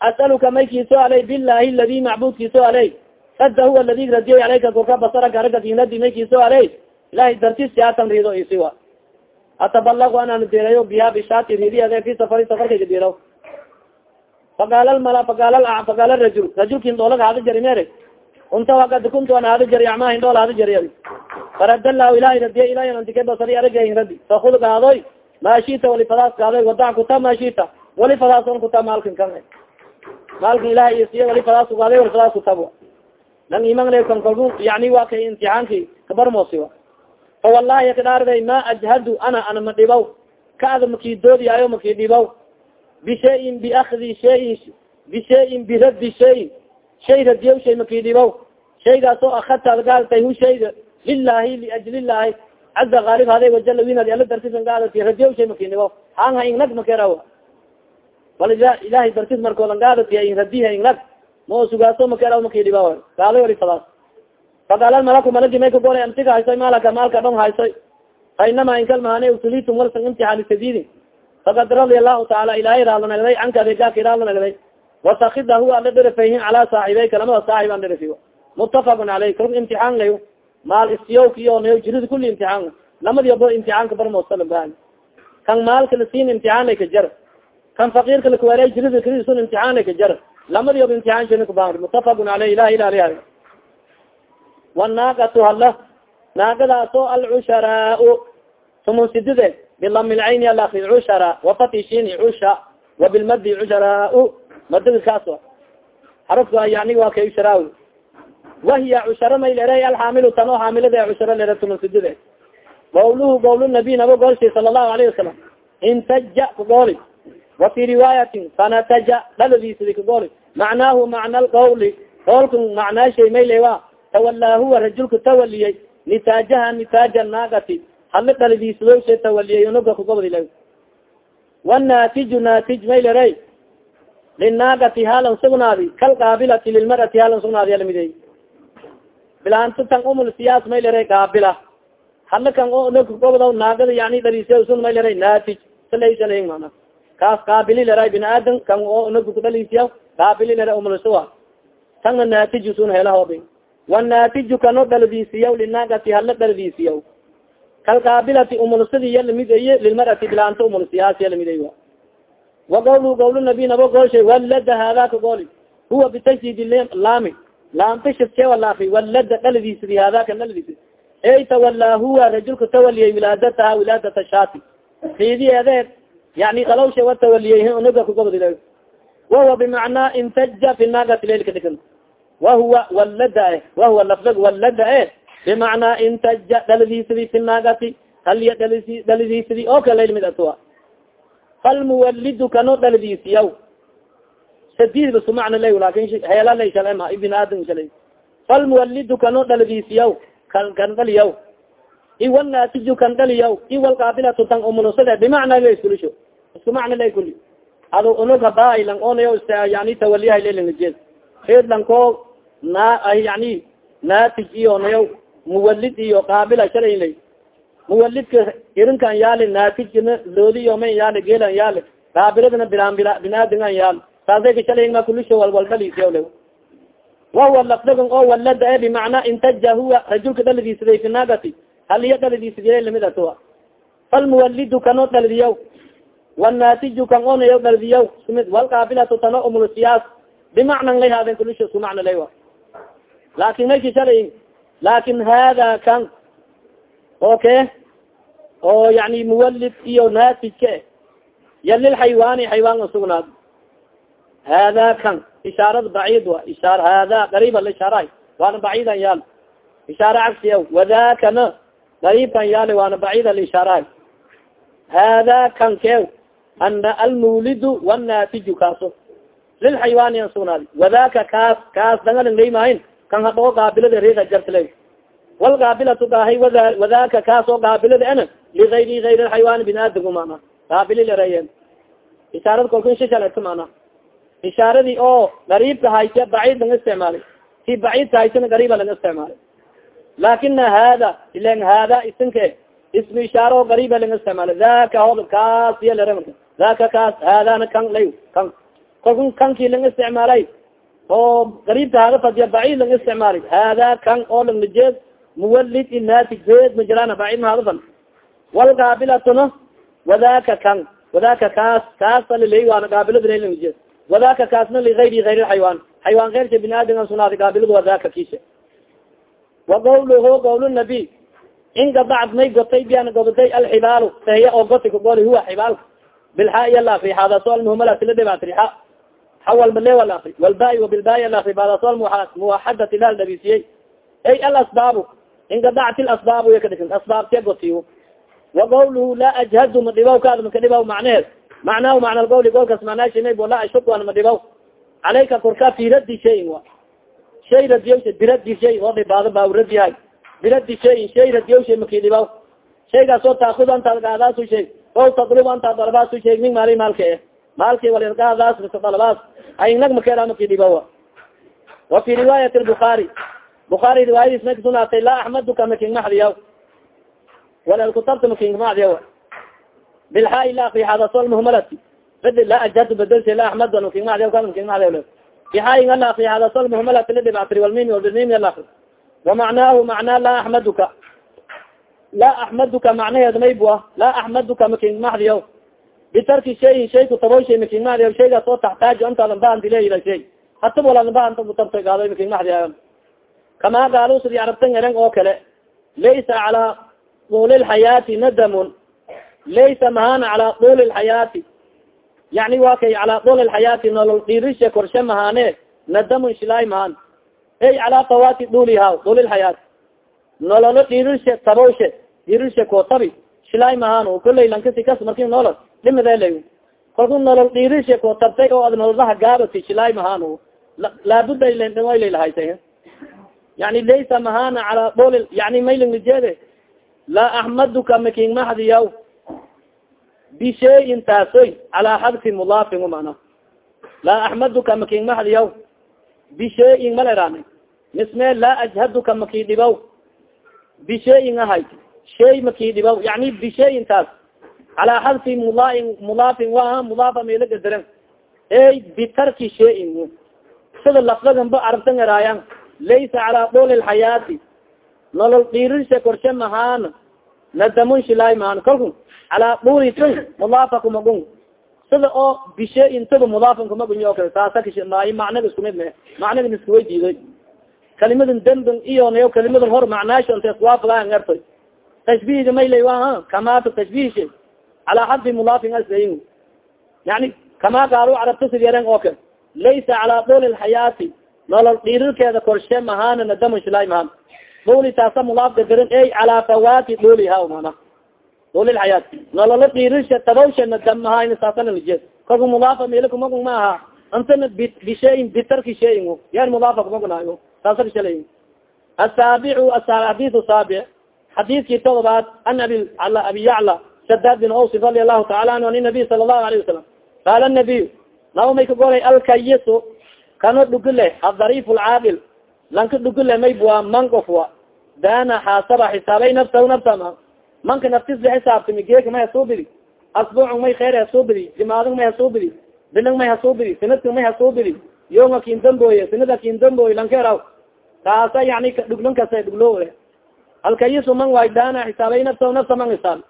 asaluka may kiiso alay bilahi ladi macbudkiiso alay radda huwa ladi radiyay alayka korka basaraka araga kinadi may kiiso alay ilahay dartis siyaatan rido isiwa atabalagu anaan deerayo biha bishati ridiade fi safari safarka kadiraw faqaala mala faqaala faqaala rajul rajulkin doolag hada jari mere unta wakad kuntu an hada jari ama hindhool hada jari farada lahu ilahay radiya ilahy antike basari aragahin radi fakud gaadoy maashita wali fadaas gaadoy wadac kuta maashita. Wali fadaas on kuta maalkin kan maalkin ilahay isiye wali fadaas gaadoy wali fadaas kutab nang iman le kan kalbu yani wa kay imtixaanki kabarmoosi wa. Fa wallahi kadaarday ma ajhadu ana ana ma dhibaw kaada makii doodiyaayo makii dhibaw bishayin biakdi shayin bishayin biraddi shayin shay radiyaw shay makii dhibaw shaygaas oo akadta ad gaadatay hu shayga. Lilahi liajli llahi caza aalib haday wajala winad ala dartisan gaadati radiyaw shay makii dhibaw hanga ingnag makeraw wal ilahay dartis markoolan gaadati radiha ingnag ma sugaaso makeraw makii dhibaw gaalo ori fadaas faqaala malaku malagi may kagolay amsiga haysoy maalaka maalka dhon haysoy fa inama inkalmahane utulitum walsan imtixaani sadidin fakad radia allahu taala ilahay raalanagday canka adeegaaka raalanagday wasakida huwa ala dherefayhin calaa saaxibeyka lamada saaxib an dherefiy mutafaqun caleyh kor imtixaan layo maal istiyawka iyo nayo jirida kuli imtixaan. Lamadiyoba imtixaanka barmosalam ba kan maalka lasiin imtixaanay ka jar. Kan fakirka lakawaala jirida kalisun imtixaanay ka jar. Lamadiyoba imtixaan jina kuba mutafaqun caleyh ilahi ilaaliya wanaaqatu hala naagadaasoo alcusharaau tumunsidide bilami lcayni cushara wafatishini cusha wabilmadi cusharaau madada kaas xarafka yani waa. Kay ushara wahiya cushara may lere alxaamilu tan oo xaamilada cushara lere tumunsidide gawluhu gawl nabi nabo goolshay sala allahu alayhi wasalam intaja kagooli wa fi riwaayatin fanataja dhaladiisidi kagooli macnaahu macna alqawli goolka macnaashay may lewa tawalaa huwa rajulka tawaliyey nitaajaha nitaaja naagati hali dhaladiisdowsha tawaliyey unuga kugobdila wanaatiju naatij may leray linaagati halan sugnaadi kalqaabilati lilmarati halan sugnaadi alamidey bilaanta tan umul siyaas may leray qaabila hala kan nagkugobda naagada yani dhaliisyasun may leray naatij. Salaysalay mana kaas qaabili leray bini aadam kan kudhalisiya qaabili lera umulsuwa tanga naatiju sun helahobi wanaatiju kano dhaladiisiya linaagati hala dhaladiisiya kalqaabilati umulsadi ya la mid eye lilmarati bilaanta umulsiyaas ya la mid ay wa gawlu gawlu nabi nabo goolshay walada hada ka gooli. Huwa bitasjid laami laamta shidke walaafi walada dhaladiisidi hadaka dhaladiisi ey tawalaa huwa rajulka tawaliyay wilaadataha wilaadata shaati. Fiidiyeedeed yani qalawsha wa tawaliyay unuga kugobdila wahuwa bimacnaa intaja fi naagati leilka dhikan wahuwa walada eh wahuwa lafdag walada eh bimacnaa intaja dhaladiisidi fi naagati haliya dhalisi dhaladiisidi oo kale la mid atua falmuwalidu kano dhaladiisiyaw sadid basu macna lay laakiin heela lay shalema ibn aadam shalay falmuwalidu kano dhaladiisiyaw kan kan dhaliyaw iwalnaatiju kan dhaliyaw iwalqaabilatu tan umulusade bimacna la iskulisho isku macna lay kuli ado unug hadaa lang onayo yani tawaliyaha lelangajeed reedlan ko na yani naatij iyo nayo muwalid iyo qaabila shalayla muwalidka irinkan yaali naatijna loodi iyo man yaali geelan yaali qaabiladana bilaan binaadingan yaal saasay ka shalayma kulisho walwaldhaliisle wahuwa lafdagan oo walada e bimacnaa intaja huwa rajulka dhaladiisiday fi naagati haliya dhaladiisidiya la mid atua falmuwalidu kano dhaldiyaw wanaatiju kan onayo dhaldiyaw smid walqaabilatu tano umulsiyaas bimacnan lay haaden kulisho isku macna lay wa laakin mayki shalay laakin hada kan oke oo yani muwalid iyo naatijka ya lilxaywaani xaywaan usugnaad hada kan ishaarada bacid wa ishaar hada qariiba la ishaarahay waana baciidan yaal ishaara cagsiya wadakana qariibkan yaali waana bacida la ishaarahay hada kan kew ana almawlidu wanaatiju kaaso lilxaywaani an sugnaadi wadaka kaas kaas dangalan laymahayn kan hadhoo qaabilada riika jartla walqaabilatu dahay wadaka kaas oo qaabilada ana ligayri gayr alxaywaani binaadamku mana qaabili lareyen ishaarada kolka shishaleto mana ishaaradii oo gariibka haysa baciid laga isticmaalay. Si baciidka haysana gariiba laga isticmaalay. Laakina hada ilen hada isinke ismu ishaara oo gariiba laga isticmaalay. Daka hod kaas marka daka kaas hadana kan lay kan. Kolka kankii laga isticmaalay oo gariibka haga fadiya baciid laga isticmaalay. Hada kan oo langnajeed muwalid inatig reed majirana bacid mahadafan walqaabilatuna wadaka kan. Wadaka kaas kaasa lilay waana qaabilada langnajeed wadaka kaasna ligayri gayr xaywaan xaywaan keyrka bini aadam sunaada qaabiladu wadaka kiisa wa gawluhu gawl nabi ingadacad may gotay bian gobatay alxibaalu sahiya oo goti kagoli huwa xibaalka bilxa iya laafri xaadaso almuhmalati la dhibaatri xa xawal male walaafri walbai wabilbai alaafri baadaso almuwaxadati la aldhabisiyey ay alasbaabu ingadacti lasbaab ya kadhisin asbaabte gotiyo wa qawluhu laa ajhadu ma dhibaw kaad maka dhibaw macneheed macnaahu macna lqawli golkas macnaashimayb laa ashukwan ma dhibaw calayka korka fi raddi shayin wa. Shay radiyawsha biradi shay oo dhibaado baa rad yahay. Biradi shayin shay radiyawsha maki dhibaw shaygaas oo taakud antaad gaadaasu shay o tadlub antaa dalabaasu shay min maali maalka e maalki walirgaadaas mise dalabaas aynag makera maki dhibawa wa. Fi riwaayat lbukaari bukaari riwaayadiis may kasunaatay laa axmaduka making maxdiyaw walal kutabta making maxdiyaw bilxaa la akriixaadasol muhmalati bedi laa ajhadu bedelsa la axmad making maxdiyaw ka making maxdiyaw bixaayin ala akriixaadasol muhmalati lidhibactri walmimi walbirmimi ala akri wamacnaahu macnaa laa axmaduka laa axmaduka macnaheed maybua laa axmaduka making maxdiyaw bitarki shayin shay kutaboy shay making maxdiyaw shaygaas oo taxtaaju antaadan bahandileyla shay hatib waladan bahanta kutabta gaado making maxdiyaw kama gaalo sidi arabtan eren oo kale laysa calaa duli lxayaati nadamun laysa mahana calaa duli lxayaati yani wa kay calaa duli lxayaati nolol dhiirisha korshe mahane nadamun shilaay mahan ey calaa tawati duliha duli lxayaati nololo dhiirisha tabowshe dhiirisha koo tabi shilaay mahan kulay lankasi kas marki nolol dhimidela kalku nolol dhiirisha koo tabtay oo ad nololaha gaabati shilaay mahan laabuda lalahaysay yani laysa mahana calaa dol yani maylinglijede laa axmaduka making maxdiyaw bishayin taasoy calaa xadfi mudaafin mana laa axmaduka making maxdiyaw bishayin malerani misme laa ajhaduka maki dhibaw bishayin ahay shay maki dhibaw yani bishayin taas calaa xadfi mudaain mudaafin waa mudaafa meelagadiren ey bitarki shayin sida lafdagan ba arabtan eraayan laysa calaa duli lxayaati nolol dhiirisha korshe mahaan nadamun shilaay mahan kalku calaa duli tun mudaafa kumagun sida oo bishe intaba mudaafan kumagun o kale taasa kishmaayo macnaga isku mid me. Macnagan iskuway diiday kalimadan dembin iyo nayo kalimadan hor macnaasho inta iswaafagaan ertoy tashbihiga maylay wa kamaata tashbihisha calaa xadfi mudaafin aslayin yani kama gaalo carabta sid yaren oo kale laysa calaa duli lxayaati nolol dhiirirkeeda korshe mahaan nadamun shilay mahan duli taasa mudaafka garin ey calaa fawati duliha mana duli lxayaat nololo dhiirisha tabawsha nadam mahan saasanaljeed kalku mudaafa meli kumagun ma aha. Antana bishayin bitarki shayin yan mudaafa kumagunaayo saasa kashalay asaabicu xadiis saabic. Xadiiskii todobaad an abi abi yacla shadaad bin aus radi allahu taala anhu an nabiy sala allahu alayh wasalam qaala nabiy naba may ka golay alkayisu kano dhugile adarif lcaaqil lanka dhugile maybua man ofwa dana xaasaba xisaabay nafsahu nafsama manka naftis la xisaabtami geeka may hasuubidi asbuuc may kheyr hasuubidi jimaadin may hasuubidi biling may hasuubidi sinadka may hasuubidi yonga kin damboye sinada kin damboye lankeraw taasa yani dhuglin kasa dhuglo alkayisu man waay dana xisaabay nafsahu nafsa man hisaab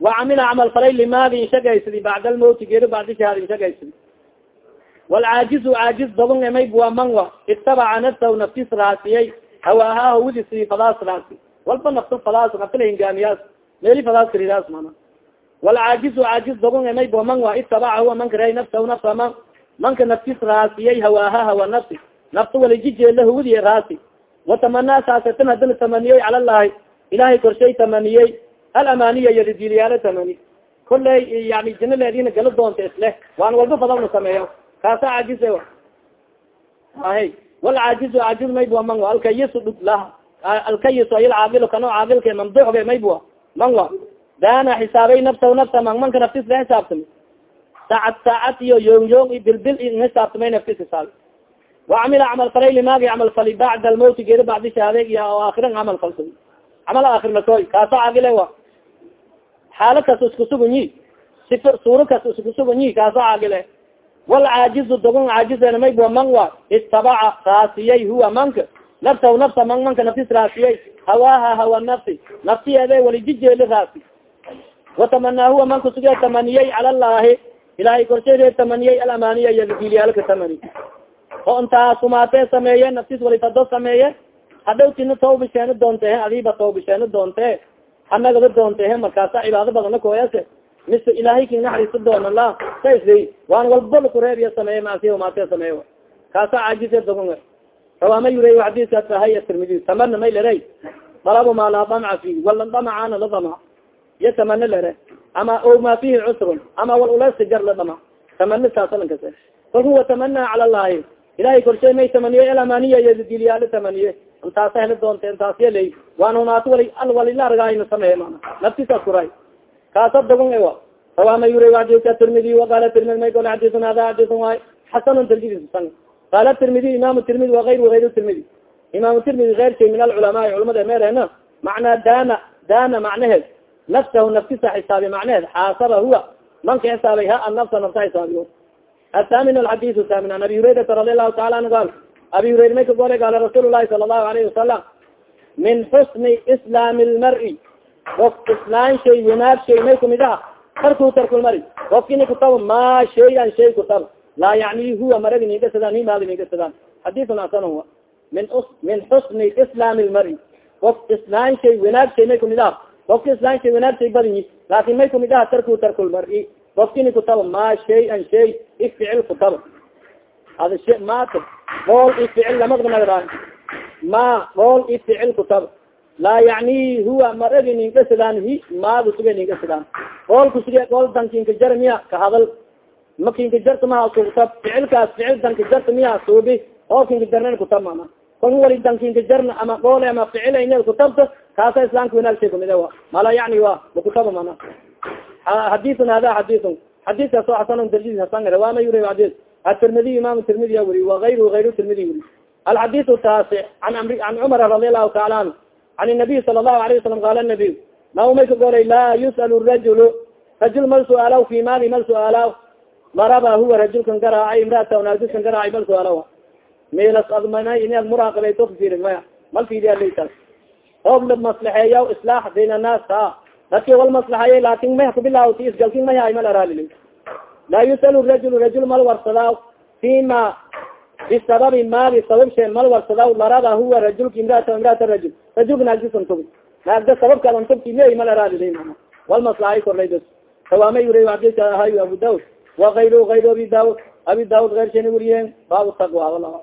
wa camila camal falay limaadi inshagaysidi bacda almawti geeri bacdi shahaad inshagaysidi walcaajizu caajiz dabon emayb waa manwa itabaca nafsahu naftis raasiyay hawaaha hawidisi fadaas raasi walba nafta fadaas naftala hingaamiyaas meeli fadaas karidaas mana walcaajizu caajiz dabon emayb wa manwa itabaca huwa manka ray nafsahu nafsa man manka naftis raasiyay hawaaha hawa nafsi nafta walajijeela hawidi raasi watamanaa saasatan hadana tamaniyey cala llahi ilahay korshay tamaniyey alamaniya iyo ridilyaala tamani kolley yani jina leedina gala doonta isleh waan walba fadalna sameeya kaasa caajiz ahe. Walcaajizu caajiz maybua manwa alkayisu dhug lah. Alkayisu ay lcaaqil kano caaqilka mamduxga maybua manwa daana xisaabay nafsahu nafsa man manka la xisaabtami saacad saacad iyo yoong yoong i bilbil xisaabtamay naftis hisaab wacamila camal falay limaagi camal fali. Bacda almawti geeri bacdi shahaade iyo aakiran camal falsa camal aakhir lakoy kaasa caaqile wa. Xaalo kas isku suganyi sif suuro kas isku suganyi kaasa caaqile walcaajizu dogon caajizena maybua man wa istabaca raasiyay huwa manka. Nafsahu nafsa man manka naftis raasiyay hawaaha hawa nafsi. Naftiyeede walijijeeli raasi. Watamanaa huwa manka suge tamaniyey cala llahi ilahay korsheede tamaniyey alamaniya yadiilyaalka tamani. Oo intaa sumaatee sameeye naftis walifado sameeye. Hadhowtina tawbisheeni doontehe adiiba tawbisheeni doonte hanagada doontehe markaasa cibaado badana koyase mise ilahay king naxariiso doona la sasay waan walba lakureebiya sameeye maasiya maasiya sameeye kaasa caajise dogon rawaama yurey xadiiskaas ahay tirmidi tamarna may lerey dalabu maa laa damca fi wala damacana la dama. Iyo tamani lere ama o ma fihi cusrun ama wal uleska jar la dama. Tamani saasalankas kalku watamana cala llahi ilahay korshay may tamaniye elamaniya yadilyaala tamaniye intaasa heli doonta intaas yaley waan hunaat wali al walila argaayna sameeye mana naftisaas kuray kaasa dagon ewa sawama yuri adika tirmidi waqala tirmidi may kole xadisun hada xadisun waay xasanun tarjisan qala tirmidi imam tirmidi waayr wayr tirmidi imam tirmidi eyr shay min alculamaai culamada meerena macnaa dana dana macnaheed nafsahu naftisa xisaabi macnaheed xaasaba huwa manka xisaabay ha an nafsa xisaabiyo athamin alxadis thamin an abi hurayrata radi allahu taala anhu qaal abi hurayra may ka gole gaala rasuul lahi sala allahu alayhi wasalam min xusni islaami of islaan shay wanaag shay may kumid aha tarku tarkulmari ofkini kutaba ma shayan shay kutaba laa yani huwa maragi nigasadaan himaadi nigasadaan xadisun asan huwa. Min min xusni islaami lmari of islaan shay wanaag shay may kumid aha ofka islaan shay wanaag shay badinyi laakin may kumid aha tarku tarkulmari ofkini kutaba ma shayan shay ificil kutaba ada sh mat bool ificil lamadnaa ma bool ificil kutaba laa yani huwa maragi ningasadaan hi maada suga ningasadaan boolku suge bool dankinka jar miya ka hadal. Makinka jarta maha suugtab ficilkaas ficil danka jarta miya suubi. Oo kinka jarnen kutab mana kon wali dankinka jarna ama bool ama ficil ina kutabta kaasa islaamka wanaag shay kumid wa mala yani wa makutaba mana xadiun hada xadiun xadiiskaas oo xasan darji hasan waama yuri xadis atirmidiy imam tirmidiya wuri. Waayru ayru tirmidi wuri. Alxadis taasic an amri an cumar radi allahu taala anhu an nabiy sala lahu alayه wasalam qala nabiy naumay ka golay laa yus'al rajul rajul mal suaalaw fi mali mal suaalaw maraba huwa rajulkan garaacay imraata naagdiskan garaacay mal suaalaw milas admana inaad muraaqabayto kafiri maya mal fidiya laytas oob la maslaxeeya islaax bayn annaas ha dadki wal maslaxaye laakin may kubilaawti isgalkin mayahay mal araalili laa yus'al rajul rajul mal warsadaa fima bisababi maali sabab she mal warsadaw larada huwa rajulka imraata imraata rajul rajulka naagdisan tug naagda sababkaadan tugti mey mal araalili wal maslaxay korlaydas sawaama yuri adika ahay abu daud wa ayru ayru abi daud abi daud eyr shani wuriyen baabu taqwa